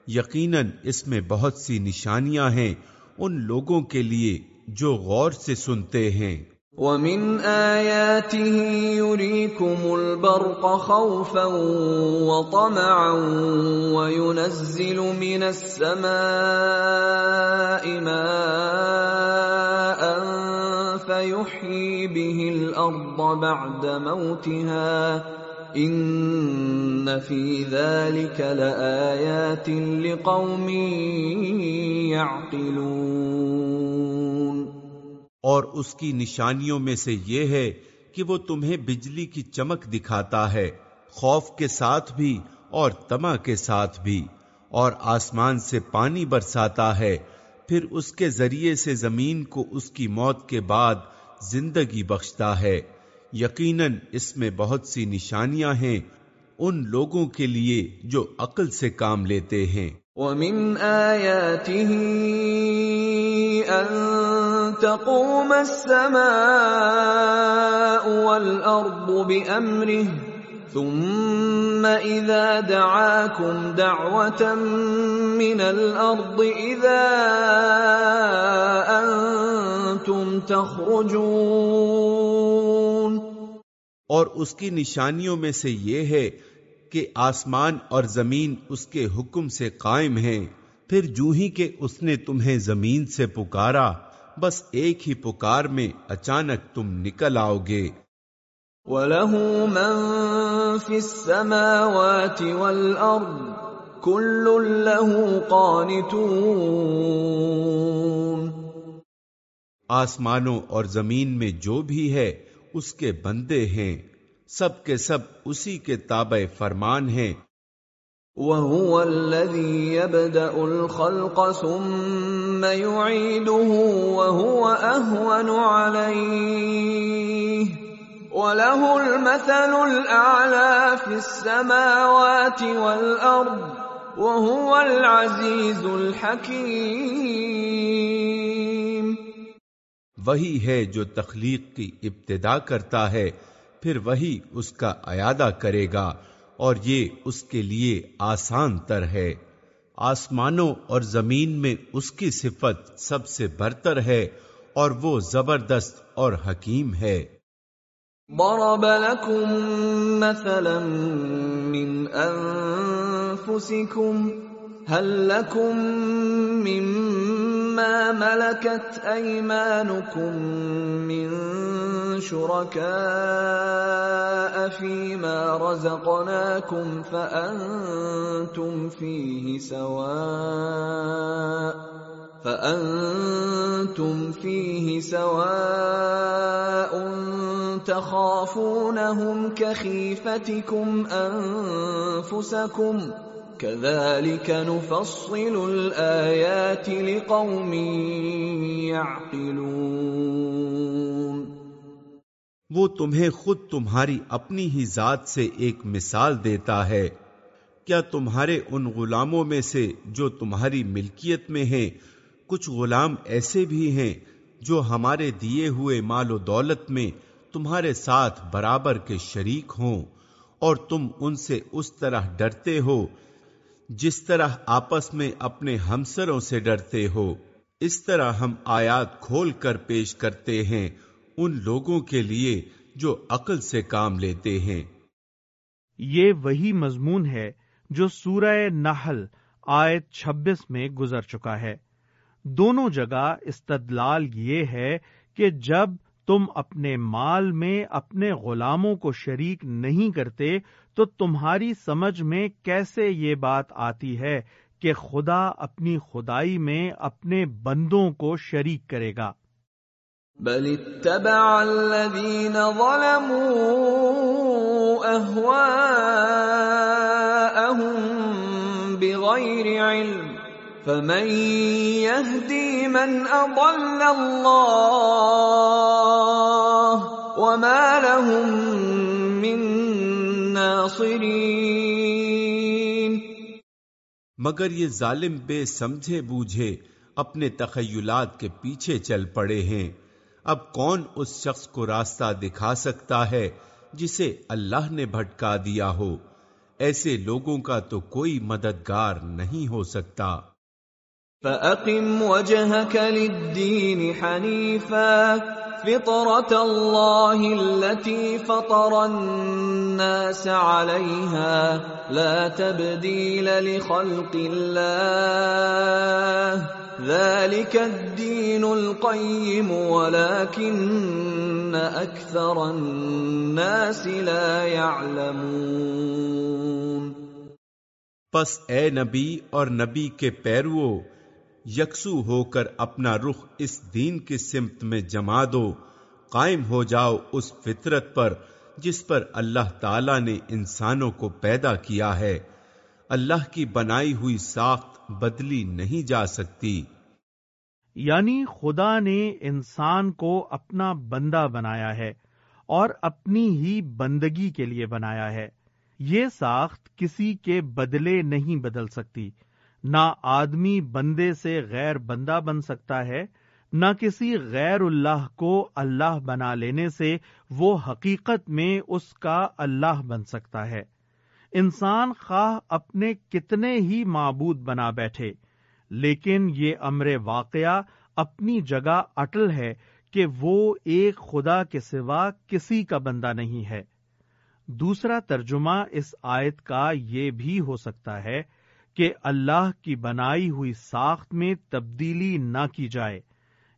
یقیناً اس میں بہت سی نشانیاں ہیں ان لوگوں کے لیے جو غور سے سنتے ہیں۔ ومن آياته يريكم البرق خوفا وطمعا وينزل من السماء ماء فيحيي به الأرض بعد موتها ان في ذلك لآيات لقوم يعقلون اور اس کی نشانیوں میں سے یہ ہے کہ وہ تمہیں بجلی کی چمک دکھاتا ہے، خوف کے ساتھ بھی اور تما کے ساتھ بھی، اور آسمان سے پانی برساتا ہے، پھر اس کے ذریعے سے زمین کو اس کی موت کے بعد زندگی بخشتا ہے۔ یقیناً اس میں بہت سی نشانیاں ہیں ان لوگوں کے لیے جو عقل سے کام لیتے ہیں۔ ومن آياته أن تقوم السماء والأرض بأمره، ثم إذا دعاكم دعوة من الأرض إذا أنتم تخرجون. اور اس کی نشانیوں میں سے یہ ہے کہ آسمان اور زمین اس کے حکم سے قائم ہیں، پھر جو ہی کہ اس نے تمہیں زمین سے پکارا بس ایک ہی پکار میں اچانک تم نکل آؤ گے وَلَهُ مَن فِي السَّمَاوَاتِ وَالْأَرْضِ كُلٌّ لَّهُ قَانِتُونَ۔ آسمانوں اور زمین میں جو بھی ہے اس کے بندے ہیں۔ سب کے سب اسی کے تابع فرمان ہیں۔ وَهُوَ الَّذِي يَبْدَأُ الْخَلْقَ ثُمَّ يُعِيدُهُ وَهُوَ أَهْوَنُ عَلَيْهِ. وَلَهُ الْمَثَلُ الْأَعْلَى فِي السَّمَاوَاتِ وَالْأَرْضِ، وَهُوَ الْعَزِيزُ الْحَكِيمُ. وہی ہے جو تخلیق کی ابتدا کرتا ہے، پھر وہی اس کا ایادہ کرے گا، اور یہ اس کے لیے آسان تر ہے۔ آسمانوں اور زمین میں اس کی صفت سب سے برتر ہے اور وہ زبردست اور حکیم ہے۔ ضرب لكم مثلا من انفسكم هل لكم مما ملكت ايمانكم من شركاء فيما رزقناكم فانتم فيه سواء فأنتم فيه سواء تخافونهم كخيفتكم أنفسكم كذلك نفصل الآيات لقوم يعقلون. وہ تمہیں خود تمہاری اپنی ہی ذات سے ایک مثال دیتا ہے۔ کیا تمہارے ان غلاموں میں سے جو تمہاری ملکیت میں ہیں، کچھ غلام ایسے بھی ہیں جو ہمارے دیے ہوئے مال و دولت میں تمہارے ساتھ برابر کے شریک ہوں اور تم ان سے اس طرح ڈرتے ہو جس طرح آپس میں اپنے ہمسروں سے ڈرتے ہو، اس طرح ہم آیات کھول کر پیش کرتے ہیں ان لوگوں کے لیے جو عقل سے کام لیتے ہیں۔ یہ وہی مضمون ہے جو سورہ نحل آیت چھبیس میں گزر چکا ہے۔ دونوں جگہ استدلال یہ ہے کہ جب تم اپنے مال میں اپنے غلاموں کو شریک نہیں کرتے تو تمہاری سمجھ میں کیسے یہ بات آتی ہے کہ خدا اپنی خدائی میں اپنے بندوں کو شریک کرے گا؟ بل اتبع الذين ظلموا اهواءهم بغير علم، فمن يهدي من اضل الله وما لهم من ناصرين مگر یہ ظالم بے سمجھے بوجھے اپنے تخیلات کے پیچھے چل پڑے ہیں۔ اب کون اس شخص کو راستہ دکھا سکتا ہے جسے اللہ نے بھٹکا دیا ہو؟ ایسے لوگوں کا تو کوئی مددگار نہیں ہو سکتا۔ فَأَقِمْ وَجْهَكَ لِلدِّينِ حَنِيفًا۔ فطرة الله التي فطر الناس عليها لا تبديل لخلق الله. ذلك الدين القيم، ولكن أكثر الناس لا يعلمون. پس اے نبی اور نبی کے پیرو یکسو ہو کر اپنا رخ اس دین کی سمت میں جما دو، قائم ہو جاؤ اس فطرت پر جس پر اللہ تعالی نے انسانوں کو پیدا کیا ہے۔ اللہ کی بنائی ہوئی ساخت بدلی نہیں جا سکتی۔ یعنی خدا نے انسان کو اپنا بندہ بنایا ہے اور اپنی ہی بندگی کے لیے بنایا ہے۔ یہ ساخت کسی کے بدلے نہیں بدل سکتی۔ نہ آدمی بندے سے غیر بندہ بن سکتا ہے، نہ کسی غیر اللہ کو اللہ بنا لینے سے وہ حقیقت میں اس کا اللہ بن سکتا ہے۔ انسان خواہ اپنے کتنے ہی معبود بنا بیٹھے، لیکن یہ امر واقعہ اپنی جگہ اٹل ہے کہ وہ ایک خدا کے سوا کسی کا بندہ نہیں ہے۔ دوسرا ترجمہ اس آیت کا یہ بھی ہو سکتا ہے کہ اللہ کی بنائی ہوئی ساخت میں تبدیلی نہ کی جائے۔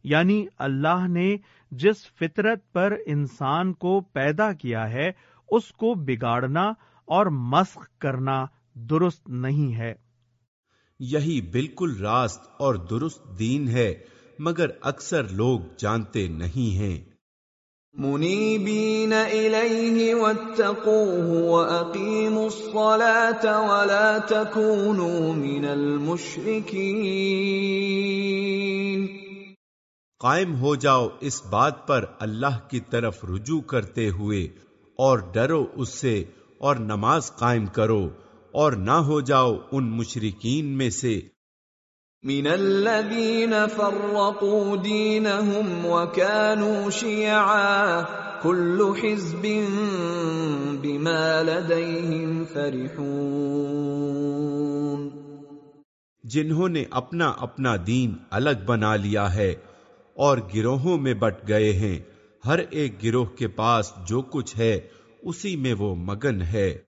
یعنی اللہ نے جس فطرت پر انسان کو پیدا کیا ہے، اس کو بگاڑنا اور مسخ کرنا درست نہیں ہے۔ یہی بالکل راست اور درست دین ہے، مگر اکثر لوگ جانتے نہیں ہیں۔ منيبين إليه واتقوه وأقيموا الصلاة ولا تكونوا من المشركين. قائم ہو جاؤ اس بات پر اللہ کی طرف رجوع کرتے ہوئے اور ڈرو اس سے اور نماز قائم کرو اور نہ ہو جاؤ ان مشرقین میں سے من الذين فرقوا دينهم وكانوا شيعا، كل حزب بما لديهم فرحون۔ جنہوں نے اپنا اپنا دین الگ بنا لیا ہے اور گروہوں میں بٹ گئے ہیں، ہر ایک گروہ کے پاس جو کچھ ہے، اسی میں وہ مگن ہے۔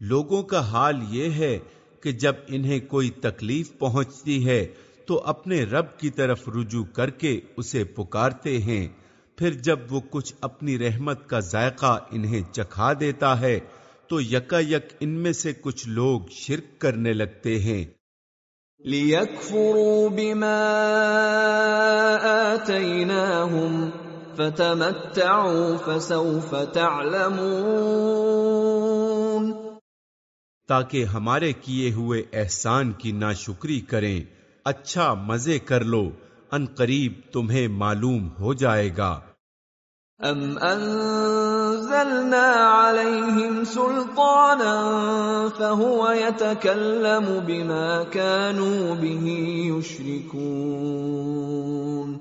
لوگوں کا حال یہ ہے کہ جب انہیں کوئی تکلیف پہنچتی ہے، تو اپنے رب کی طرف رجوع کر کے اسے پکارتے ہیں۔ پھر جب وہ کچھ اپنی رحمت کا ذائقہ انہیں چکھا دیتا ہے، تو یکا یک ان میں سے کچھ لوگ شرک کرنے لگتے ہیں۔ لِيَكْفُرُوا بِمَا آتَيْنَاهُمْ فَتَمَتَّعُوا فَسَوْفَ تَعْلَمُونَ تاکہ ہمارے کیے ہوئے احسان کی ناشکری کریں۔ اچھا مزے کر لو ان قریب تمہیں معلوم ہو جائے گا۔ ام انزلنا عليهم سلطانا فهو يتكلم بما كانوا به يشركون۔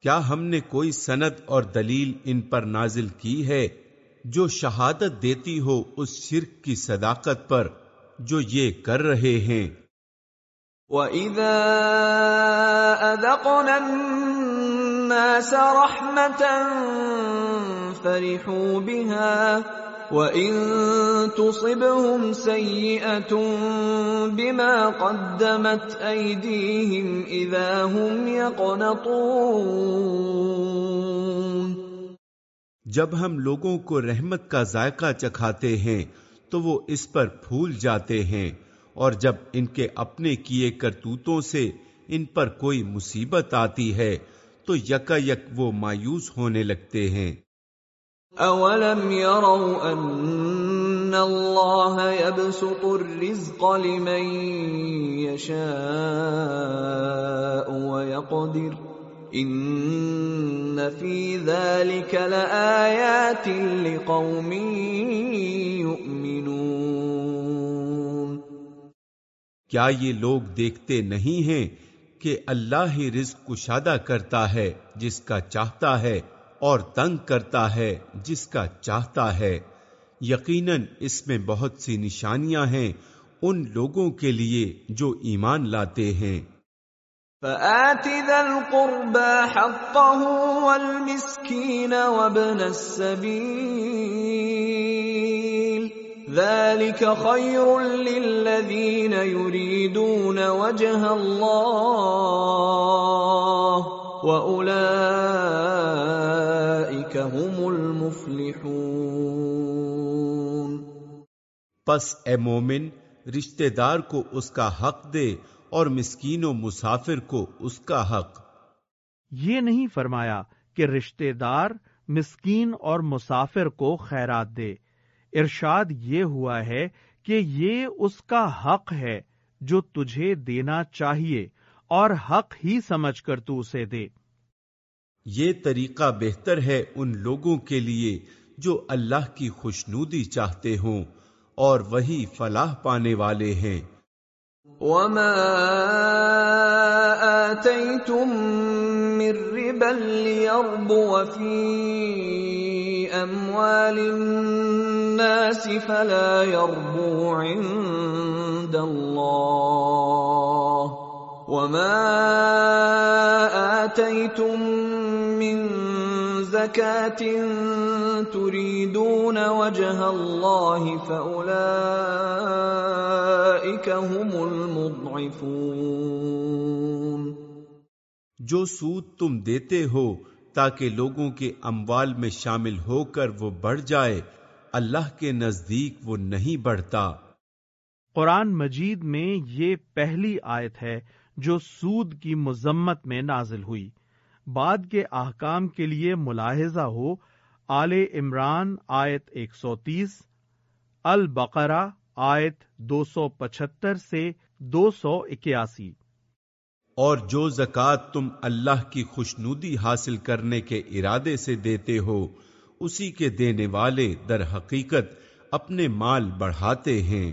کیا ہم نے کوئی سند اور دلیل ان پر نازل کی ہے؟ جو شہادت دیتی ہو اس شرک کی صداقت پر جو یہ کر رہے ہیں۔ وَإِذَا أَذَقْنَا النَّاسَ رَحْمَةً فَرِحُوا بِهَا وَإِن تُصِبْهُمْ سَيِّئَةٌ بِمَا قَدَّمَتْ أَيْدِيهِمْ إِذَا هُمْ يَقْنَطُونَ جب ہم لوگوں کو رحمت کا ذائقہ چکھاتے ہیں تو وہ اس پر پھول جاتے ہیں اور جب ان کے اپنے کیے کرتوتوں سے ان پر کوئی مصیبت آتی ہے تو یکا یک وہ مایوس ہونے لگتے ہیں۔ اولم يروا ان اللہ يبسط الرزق لمن يشاء ويقدر ان فی ذلك لآیات لقوم یؤمنون کیا یہ لوگ دیکھتے نہیں ہیں کہ اللہ ہی رزق کشادہ کرتا ہے، جس کا چاہتا ہے، اور تنگ کرتا ہے، جس کا چاہتا ہے؟ یقیناً اس میں بہت سی نشانیاں ہیں ان لوگوں کے لیے جو ایمان لاتے ہیں۔ فآت ذا القربى حقه والمسكين وابن السبيل. ذلك خير للذين يريدون وجه الله، وأولئك هم المفلحون. پس اے مومن، رشتہ دار کو اس کا حق دے اور مسکین و مسافر کو اس کا حق۔ یہ نہیں فرمایا کہ رشتہ دار مسکین اور مسافر کو خیرات دے۔ ارشاد یہ ہوا ہے کہ یہ اس کا حق ہے جو تجھے دینا چاہیے اور حق ہی سمجھ کر تو اسے دے۔ یہ طریقہ بہتر ہے ان لوگوں کے لیے جو اللہ کی خوشنودی چاہتے ہوں اور وہی فلاح پانے والے ہیں۔ وما آتيتم من ربا ليربو في أموال الناس فلا يربو عند الله وما آتيتم من زكاة تريدون وجه الله فأولئك هم المضعفون جو سود تم دیتے ہو تاکہ لوگوں کے اموال میں شامل ہو کر وہ بڑھ جائے اللہ کے نزدیک وہ نہیں بڑھتا۔ قرآن مجید میں یہ پہلی آیت ہے جو سود کی مذمت میں نازل ہوئی۔ بعد کے احکام کے لیے ملاحظہ ہو، آل عمران آیت ایک سو تیس، البقرہ آیت دو سو پچہتر سے دو سو اکیاسی۔ اور جو زکوٰۃ تم اللہ کی خوشنودی حاصل کرنے کے ارادے سے دیتے ہو، اسی کے دینے والے در حقیقت اپنے مال بڑھاتے ہیں۔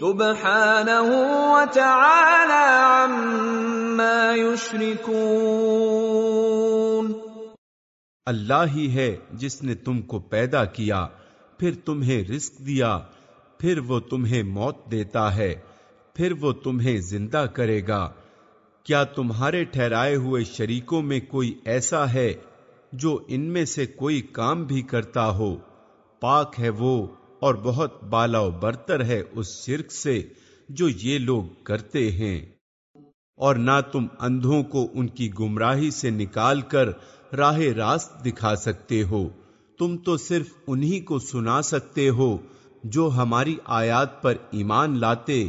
سبحانه وتعالى عما يشركون. اللہ ہی ہے جس نے تم کو پیدا کیا، پھر تمہیں رزق دیا، پھر وہ تمہیں موت دیتا ہے، پھر وہ تمہیں زندہ کرے گا۔ کیا تمہارے ٹھہرائے ہوئے شریکوں میں کوئی ایسا ہے جو ان میں سے کوئی کام بھی کرتا ہو؟ پاک ہے وہ۔ اور بہت بالا و برتر ہے اس شرک سے جو یہ لوگ کرتے ہیں۔ اور نہ تم اندھوں کو ان کی گمراہی سے نکال کر راہ راست دکھا سکتے ہو۔ تم تو صرف انہی کو سنا سکتے ہو جو ہماری آیات پر ایمان لاتے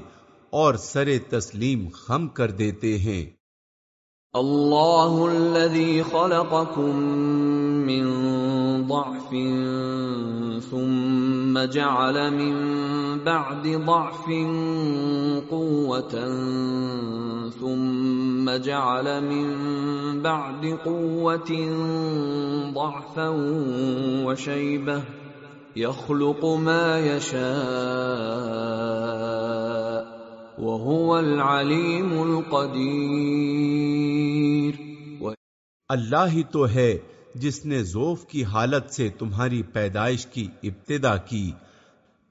اور سر تسلیم خم کر دیتے ہیں۔ اللہ الذي خلقكم من ضعف ثم جعل من بعد ضعف قوة ثم جعل من بعد قوة ضعفا وشيبة يخلق ما يشاء وهو العليم القدير. اللہ ہی تو ہے جس نے زوف کی حالت سے تمہاری پیدائش کی ابتدا کی،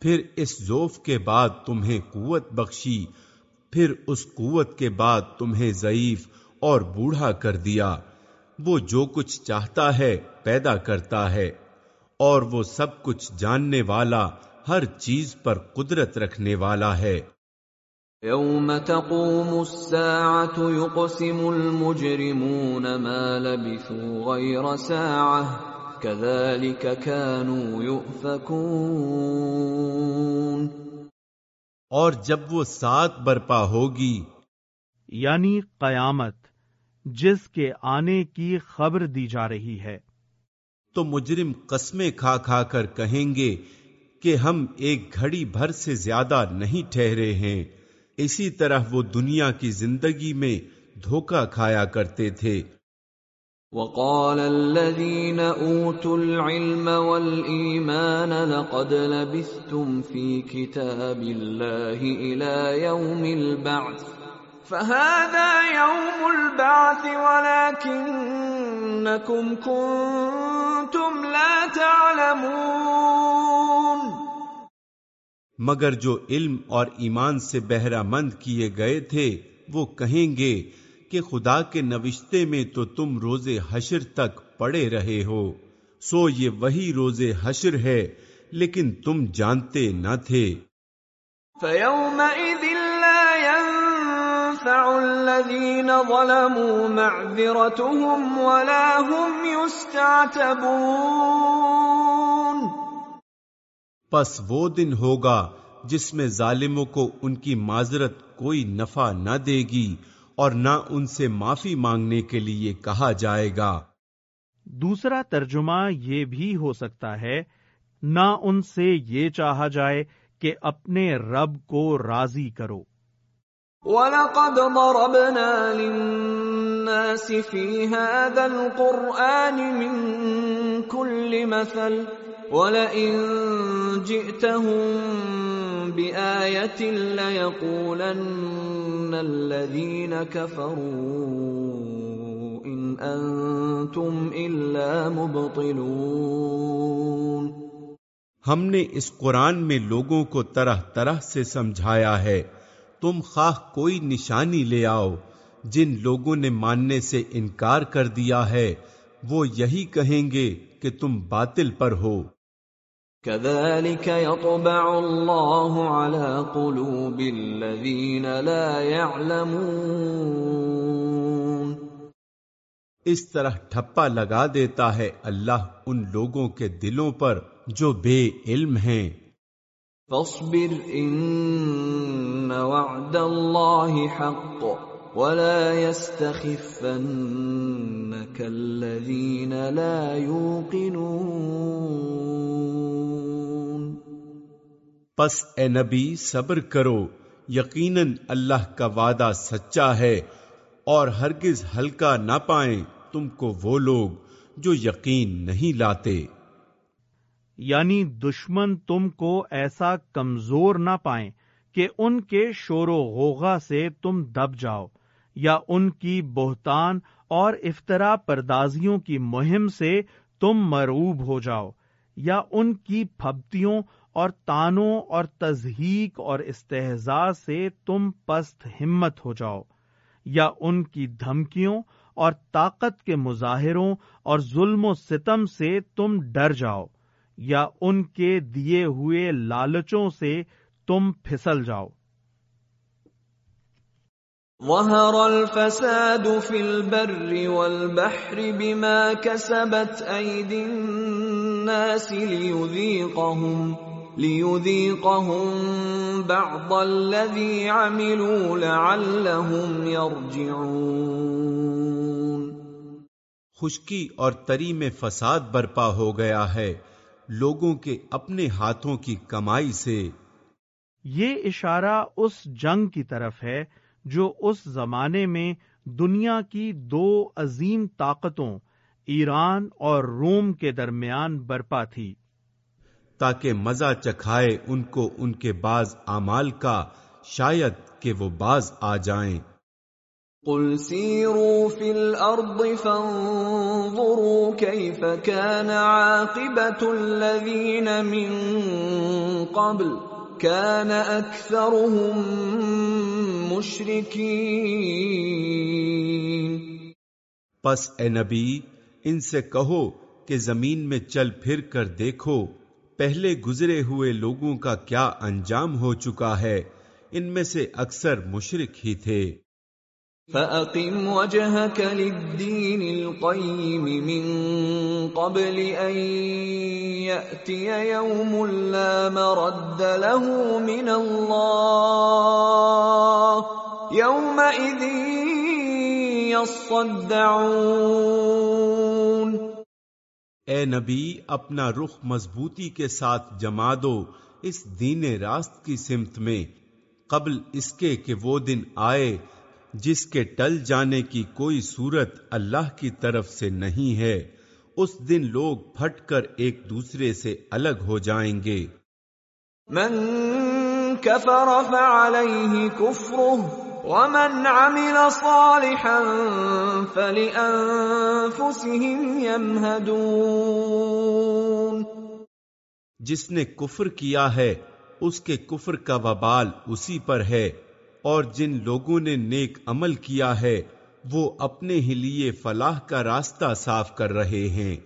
پھر اس زوف کے بعد تمہیں قوت بخشی، پھر اس قوت کے بعد تمہیں ضعیف اور بوڑھا کر دیا۔ وہ جو کچھ چاہتا ہے پیدا کرتا ہے، اور وہ سب کچھ جاننے والا ہر چیز پر قدرت رکھنے والا ہے۔ يوم تقوم الساعة يقسم المجرمون ما لبثوا غير ساعة كذلك كانوا يؤفكون اور جب وہ سات برپا ہوگی یعنی قیامت، جس کے آنے کی خبر دی جا رہی ہے، تو مجرم قسمیں کھا کھا کر کہیں گے کہ ہم ایک گھڑی بھر سے زیادہ نہیں ٹھہرے ہیں۔ اسی طرح وہ دنیا کی زندگی میں دھوکہ کھایا کرتے تھے۔ وقال الذين اوتوا العلم والايمان لقد لبثتم في كتاب الله الى يوم البعث، فهذا يوم البعث ولكنكم كنتم لا تعلمون۔ مگر جو علم اور ایمان سے بہرہ مند کیے گئے تھے، وہ کہیں گے کہ خدا کے نوشتے میں تو تم روز حشر تک پڑے رہے ہو۔ سو یہ وہی روز حشر ہے، لیکن تم جانتے نہ تھے۔ فَيَوْمَئِذٍ لَا يَنفَعُ الَّذِينَ ظَلَمُوا مَعْذِرَتُهُمْ وَلَا هُمْ يُسْتَعْتَبُونَ پس وہ دن ہوگا جس میں ظالموں کو ان کی معذرت کوئی نفع نہ دے گی اور نہ ان سے معافی مانگنے کے لیے کہا جائے گا۔ دوسرا ترجمہ یہ بھی ہو سکتا ہے نہ ان سے یہ چاہا جائے کہ اپنے رب کو راضی کرو۔ وَلَقَدْ ضَرَبْنَا لِلنَّاسِ فِي هَذَا الْقُرْآنِ مِنْ كُلِّ مَثَلٍ وَلَئِن جِئْتَهُمْ بِآيَةٍ لَيَقُولَنَّ الَّذِينَ كَفَرُوا إِنْ أَنْتُمْ إِلَّا مُبْطِلُونَ. ہم نے اس قرآن میں لوگوں کو طرح طرح سے سمجھایا ہے، تم خواہ کوئی نشانی لے آؤ، جن لوگوں نے ماننے سے انکار کر دیا ہے، وہ یہی کہیں گے کہ تم باطل پر ہو۔ كَذَلِكَ يَطْبَعُ اللَّهُ عَلَى قُلُوبِ الَّذِينَ لَا يَعْلَمُونَ. اس طرح ٹھپا لگا دیتا ہے اللہ ان لوگوں کے دلوں پر جو بے علم ہیں۔ فاصبر ان وعد الله حق. ولا يستخفنك الذين لا يوقنون. پس اے نبی صبر کرو یقیناً اللہ کا وعدہ سچا ہے اور ہرگز ہلکا نہ پائیں تم کو وہ لوگ جو یقین نہیں لاتے۔ یعنی دشمن تم کو ایسا کمزور نہ پائیں کہ ان کے شور و غوغا سے تم دب جاؤ۔ یا ان کی بہتان اور افطرا پردازیوں کی مہم سے تم مرعوب ہو جاؤ، یا ان کی پھبتیوں اور تانوں اور تزہیق اور استحضاء سے تم پست ہمت ہو جاؤ، یا ان کی دھمکیوں اور طاقت کے مظاہروں اور ظلم و ستم سے تم ڈر جاؤ، یا ان کے دیے ہوئے لالچوں سے تم پھسل جاؤ۔ ظهر الفساد في البر والبحر بما كسبت أيدي الناس ليذيقهم ليذيقهم بعض الذي عملوا لعلهم يرجعون خشکی اور تری میں فساد برپا ہو گیا ہے لوگوں کے اپنے ہاتھوں کی کمائی سے۔ یہ اشارہ اس جنگ کی طرف ہے جو اس زمانے میں دنیا کی دو عظیم طاقتوں ایران اور روم کے درمیان برپا تھی۔ تاکہ مزہ چکھائے ان کو ان کے بعض اعمال کا شاید کہ وہ باز آ جائیں۔ قل سيروا في الأرض فانظروا كيف كان عاقبة الذين من قبل كان أكثرهم مشركين. پس اے نبی، ان سے کہو کہ زمین میں چل پھر کر دیکھو، پہلے گزرے ہوئے لوگوں کا کیا انجام ہو چکا ہے؟ ان میں سے اکثر مشرک ہی تھے۔ فَأَقِمْ وَجْهَكَ لِلدِّينِ الْقَيِّمِ مِنْ قبل ان ياتي يوم لا مرد له من الله يومئذ يصدعون اے نبی، اپنا رخ مضبوطی کے ساتھ جما دو اس دین راست کی سمت میں قبل اس کے کہ وہ دن آئے جس کے ٹل جانے کی کوئی صورت اللہ کی طرف سے نہیں ہے اس دن لوگ پھٹ کر ایک دوسرے سے الگ ہو جائیں گے۔ من كفر فعليه كفره ومن عمل صالحا فلأنفسهم يمهدون جس نے کفر کیا ہے اس کے کفر کا وبال اسی پر ہے۔ اور جن لوگوں نے نیک عمل کیا ہے وہ اپنے ہی لیے فلاح کا راستہ صاف کر رہے ہیں۔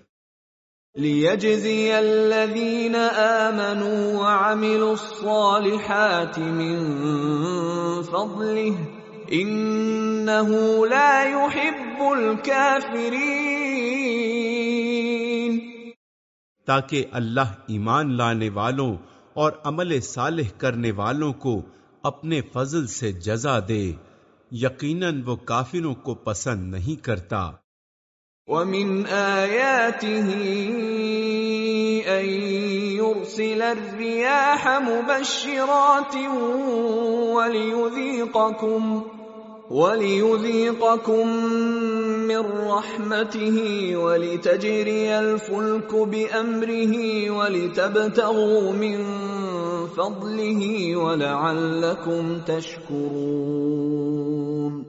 ليجزي الذين آمنوا وعملوا الصالحات من فضله إنه لا يحب الكافرين۔ تاکہ اللہ ایمان لانے والوں اور عمل صالح کرنے والوں کو اپنے فضل سے جزا دے۔ یقیناً وہ کافروں کو پسند نہیں کرتا۔ ومن آياته أن يرسل الرياح مبشرات وليذيقكم وليذيقكم من رحمته ولتجري الفلك بأمره ولتبتغوا من فضله ولعلكم تشكرون۔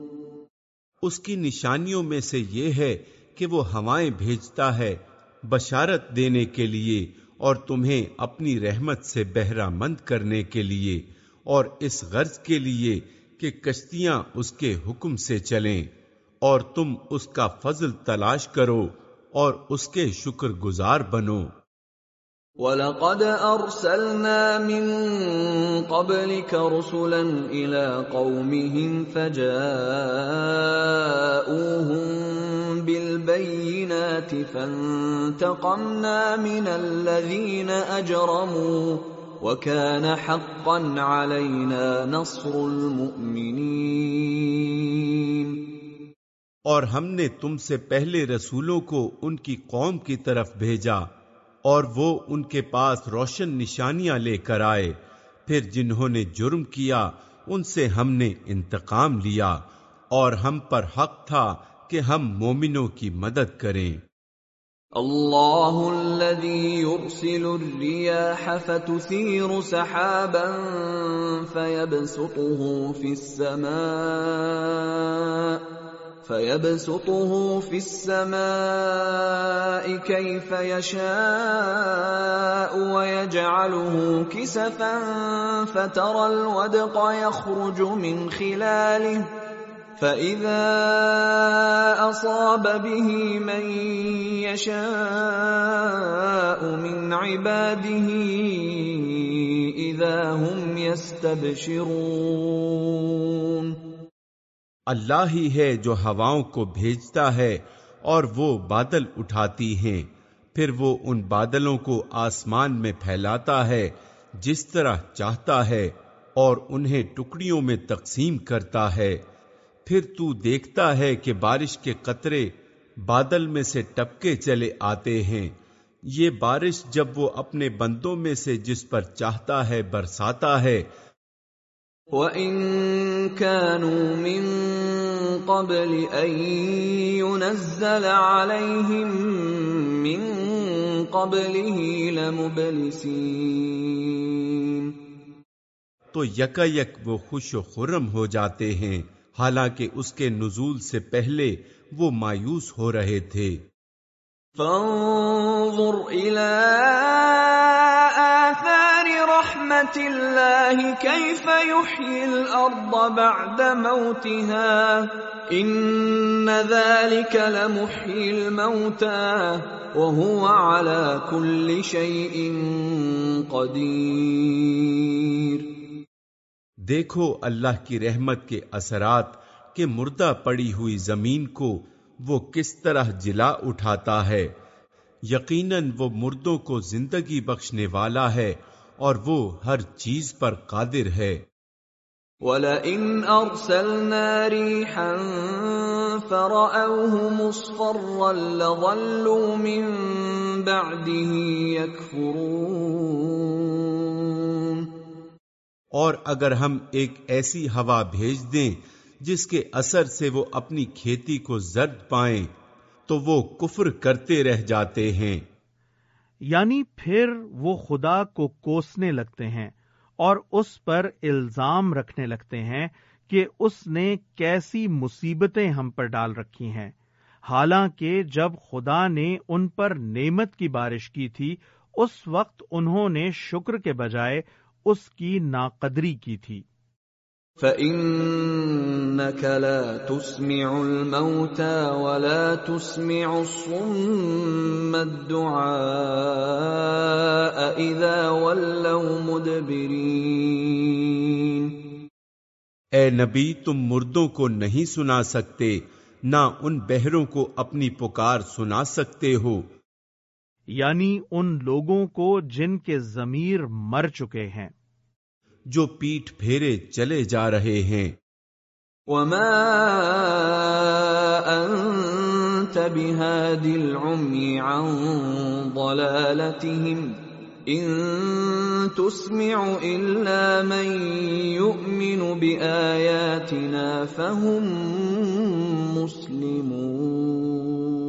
اس کی نشانیوں میں سے یہ ہے کہ وہ ہوائیں بھیجتا ہے بشارت دینے کے لیے اور تمہیں اپنی رحمت سے بہرہ مند کرنے کے لیے اور اس غرض کے لیے کہ کشتیاں اس کے حکم سے چلیں اور تم اس کا فضل تلاش کرو اور اس کے شکر گزار بنو۔ وَلَقَدْ أَرْسَلْنَا مِن قَبْلِكَ رُسُلًا إِلَىٰ قَوْمِهِمْ فَجَاءُوهُم بِالْبَيِّنَاتِ فَانتَقَمْنَا مِنَ الَّذِينَ أَجْرَمُوا وَكَانَ حَقًّا عَلَيْنَا نَصْرُ الْمُؤْمِنِينَ اور ہم نے تم سے پہلے رسولوں کو ان کی قوم کی طرف بھیجا۔ اور وہ ان کے پاس روشن نشانیاں لے کر آئے۔ پھر جنہوں نے جرم کیا، ان سے ہم نے انتقام لیا اور ہم پر حق تھا کہ ہم مومنوں کی مدد کریں۔ الله الذي يرسل الرياح فتثير سحابا فيبسطه في السماء۔ فيبسطه في السماء كيف يشاء ويجعله كسفا فترى الودق يخرج من خلاله فإذا أصاب به من يشاء من عباده إذا هم يستبشرون اللہ ہی ہے جو ہواؤں کو بھیجتا ہے اور وہ بادل اٹھاتی ہیں۔ پھر وہ ان بادلوں کو آسمان میں پھیلاتا ہے، جس طرح چاہتا ہے اور انہیں ٹکڑیوں میں تقسیم کرتا ہے۔ پھر تو دیکھتا ہے کہ بارش کے قطرے بادل میں سے ٹپکے چلے آتے ہیں۔ یہ بارش جب وہ اپنے بندوں میں سے جس پر چاہتا ہے برساتا ہے وَإِن كَانُوا مِن قَبْلِ أَن يُنَزَّلَ عَلَيْهِم مِّن قَبْلِهِ لَمُبْلِسِينَ تو یکا یک وہ خوش و خرم ہو جاتے ہیں حالانکہ اس کے نزول سے پہلے وہ مایوس ہو رہے تھے۔ فانظر الى آثار رحمت اللہ کیف يحيي الارض بعد موتها ان ذلك لمحيي الموتى وهو على كل شيء قدير دیکھو اللہ کی رحمت کے اثرات کہ مردہ پڑی ہوئی زمین کو وہ کس طرح جلا اٹھاتا ہے۔ یقیناً وہ مردوں کو زندگی بخشنے والا ہے اور وہ ہر چیز پر قادر ہے۔ وَلَئِنْ أَرْسَلْنَا رِيحًا فَرَأَوْهُ مُصْفَرًّا لَظَلُّوا مِن بَعْدِهِ يَكْفُرُونَ۔ اور اگر ہم ایک ایسی ہوا بھیج دیں جس کے اثر سے وہ اپنی کھیتی کو زرد پائیں تو وہ کفر کرتے رہ جاتے ہیں۔ یعنی پھر وہ خدا کو کوسنے لگتے ہیں اور اس پر الزام رکھنے لگتے ہیں کہ اس نے کیسی مصیبتیں ہم پر ڈال رکھی ہیں۔ حالانکہ جب خدا نے ان پر نعمت کی بارش کی تھی، اس وقت انہوں نے شکر کے بجائے اس کی ناقدری کی تھی۔ فَإِنَّكَ لَا تُسْمِعُ الْمَوْتَى وَلَا تُسْمِعُ الصُّمَّ الدُّعَاءَ إِذَا وَلَّوْ مُدْبِرِينَ اے نبی، تم مردوں کو نہیں سنا سکتے، نہ ان بہروں کو اپنی پکار سنا سکتے ہو۔ یعنی ان لوگوں کو جن کے ضمیر مر چکے ہیں۔ جو پیٹ پھیرے چلے جا رہے ہیں۔ وما انت بهاد العمي عن ضلالتهم ان تسمع الا من يؤمن باياتنا فهم مسلمون